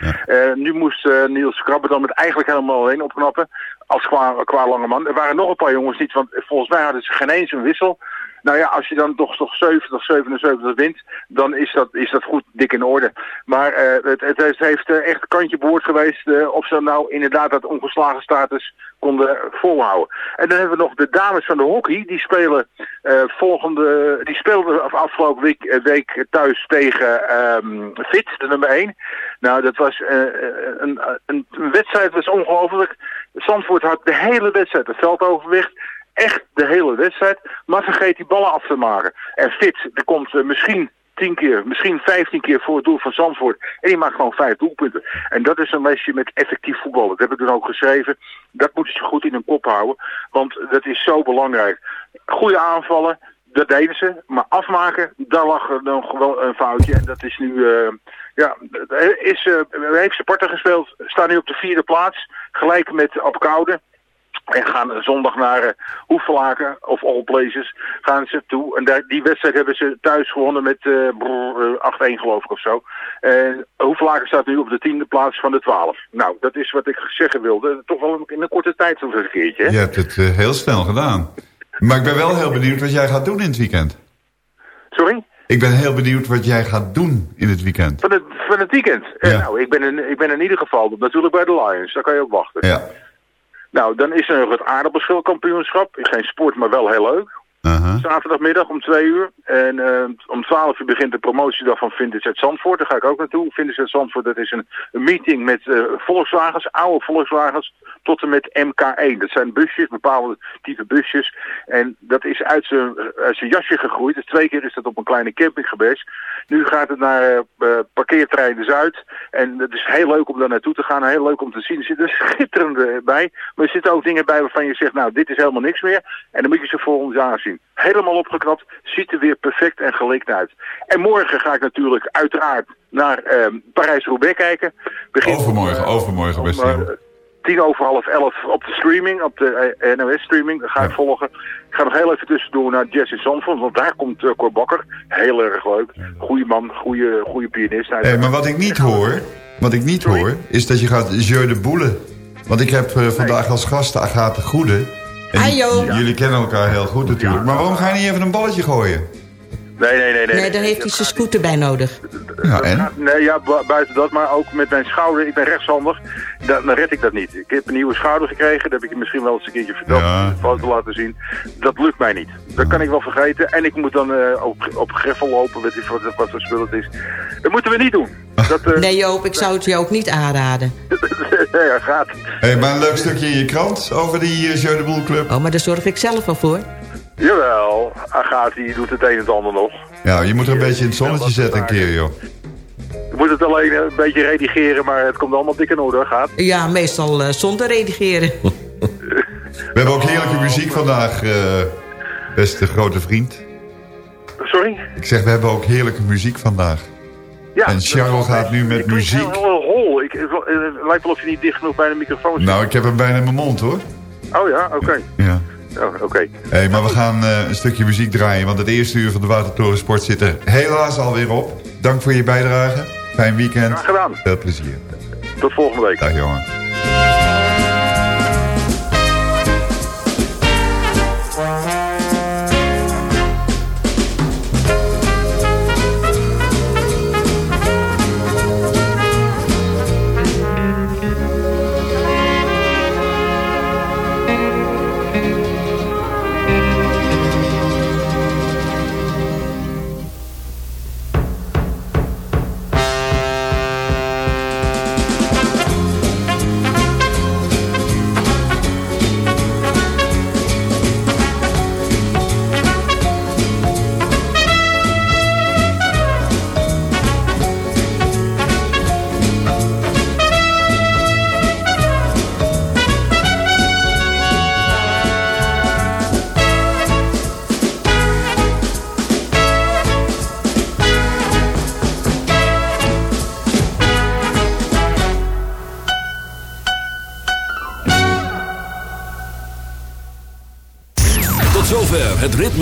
Nu moest Niels Krabbe dan met eigenlijk helemaal alleen opknappen. Als qua, qua lange man. Er waren nog een paar jongens niet. Want volgens mij hadden ze geen eens een wissel. Nou ja, als je dan toch, toch 70, 77 wint, dan is dat, is dat goed dik in orde. Maar eh, het, het heeft, eh, echt kantje boord geweest eh, of ze nou inderdaad dat ongeslagen status konden volhouden. En dan hebben we nog de dames van de hockey. Die spelen volgende, die speelden af- afgelopen week, week thuis tegen ehm Fit, de nummer 1. Nou, dat was een, een, een wedstrijd, was ongelooflijk. Zandvoort had de hele wedstrijd het veldoverwicht echt de hele wedstrijd, maar vergeet die ballen af te maken. En Fit, er komt eh, misschien tien keer, misschien 15 keer voor het doel van Zandvoort. En die maakt gewoon vijf doelpunten. En dat is een lesje met effectief voetballen. Dat heb ik dan ook geschreven. Dat moeten ze goed in hun kop houden. Want dat is zo belangrijk. Goede aanvallen, dat deden ze. Maar afmaken, daar lag er nog wel een foutje. En dat is nu... eh, ja, is, eh, heeft Sparta gespeeld. Staan nu op de vierde plaats. Gelijk met Apkoude. En gaan zondag naar uh, Hoeflaken, of All Places, gaan ze toe. En daar, die wedstrijd hebben ze thuis gewonnen met eh, brrr, eh, 8-1 geloof ik of zo. En Hoeflaken staat nu op de tiende plaats van de 12. Nou, dat is wat ik zeggen wilde. Toch wel in een korte tijd zo'n een keertje. Hè? Je hebt het eh, heel snel gedaan. Maar ik ben wel heel benieuwd wat jij gaat doen in het weekend. Sorry? Ik ben heel benieuwd wat jij gaat doen in het weekend. Van het, van het weekend? Eh, nou, ik ben, in, ik ben in ieder geval natuurlijk bij de Lions. Daar kan je op wachten. Ja. Nou, dan is er nog het aardappelschilkampioenschap. Geen sport, maar wel heel leuk. Zaterdagmiddag om twee uur. En eh, om twaalf uur begint de promotiedag van Vintage uit Zandvoort. Daar ga ik ook naartoe. Vintage uit Zandvoort, dat is een, een meeting met eh, Volkswagens, oude Volkswagens, tot en met MK1. Dat zijn busjes, bepaalde type busjes. En dat is uit zijn, jasje gegroeid. Dus twee keer is dat op een kleine camping geweest. Nu gaat het naar uh, uh, parkeerterrein de Zuid. En het is heel leuk om daar naartoe te gaan. Heel leuk om te zien. Er zitten schitterende bij. Maar er zitten ook dingen bij waarvan je zegt, nou, dit is helemaal niks meer. En dan moet je ze voor ons aanzien. Helemaal opgeknapt. Ziet er weer perfect en gelikt uit. En morgen ga ik natuurlijk uiteraard naar uh, Parijs-Roubaix kijken. Begin, overmorgen, overmorgen, beste om, jongen. tien over half elf op de streaming, op de uh, NOS-streaming. Ga ik volgen. Ik ga nog heel even tussendoor naar Jesse Zandvoort, want daar komt uh, Cor Bakker. Heel erg leuk. Goeie man, goede, goede pianist. Hey, maar wat ik niet hoor, wat ik niet hoor, is dat je gaat Jeu de Boele. Want ik heb uh, vandaag als gast Agathe Goede. En Ajo. Jullie kennen elkaar heel goed natuurlijk. Maar waarom ga je niet even een balletje gooien? Nee, nee, nee. Nee, Nee, daar heeft hij zijn scooter bij nodig. Ja, en? Nee, ja, bu buiten dat, maar ook met mijn schouder. Ik ben rechtshandig. Dan, dan red ik dat niet. Ik heb een nieuwe schouder gekregen. Dat heb ik je misschien wel eens een keertje verteld. Ja. de foto laten zien. Dat lukt mij niet. Dat kan ik wel vergeten. En ik moet dan uh, op, op greffel lopen. Weet je wat, wat voor spul het is. Dat moeten we niet doen. *laughs* Dat, uh... Nee Joop, ik zou het je ook niet aanraden. *laughs* ja, gaat. Hey, maar een leuk stukje in je krant over die uh, Jeu de Boel Club. Oh, maar daar zorg ik zelf wel voor. Jawel, Agathe doet het een en het ander nog. Ja, je moet er een beetje in het zonnetje zetten een keer, joh. Je moet het alleen een beetje redigeren, maar het komt allemaal dik in orde, gaat. Ja, meestal uh, zonder redigeren. *laughs* We hebben ook heerlijke muziek vandaag, uh, beste grote vriend. Sorry? Ik zeg, we hebben ook heerlijke muziek vandaag. Ja, en Charles gaat nu met ik muziek... Ik heel hol. Ik, het lijkt wel of je niet dicht genoeg bij de microfoon zit. Nou, ik heb hem bijna in mijn mond, hoor. Oh ja, oké. Okay. Ja. Oh, oké. Okay. Hey, maar we gaan uh, een stukje muziek draaien, want het eerste uur van de Watertoren Sport zit er helaas alweer op. Dank voor je bijdrage. Fijn weekend. Graag gedaan. Veel plezier. Tot volgende week. Dag jongen.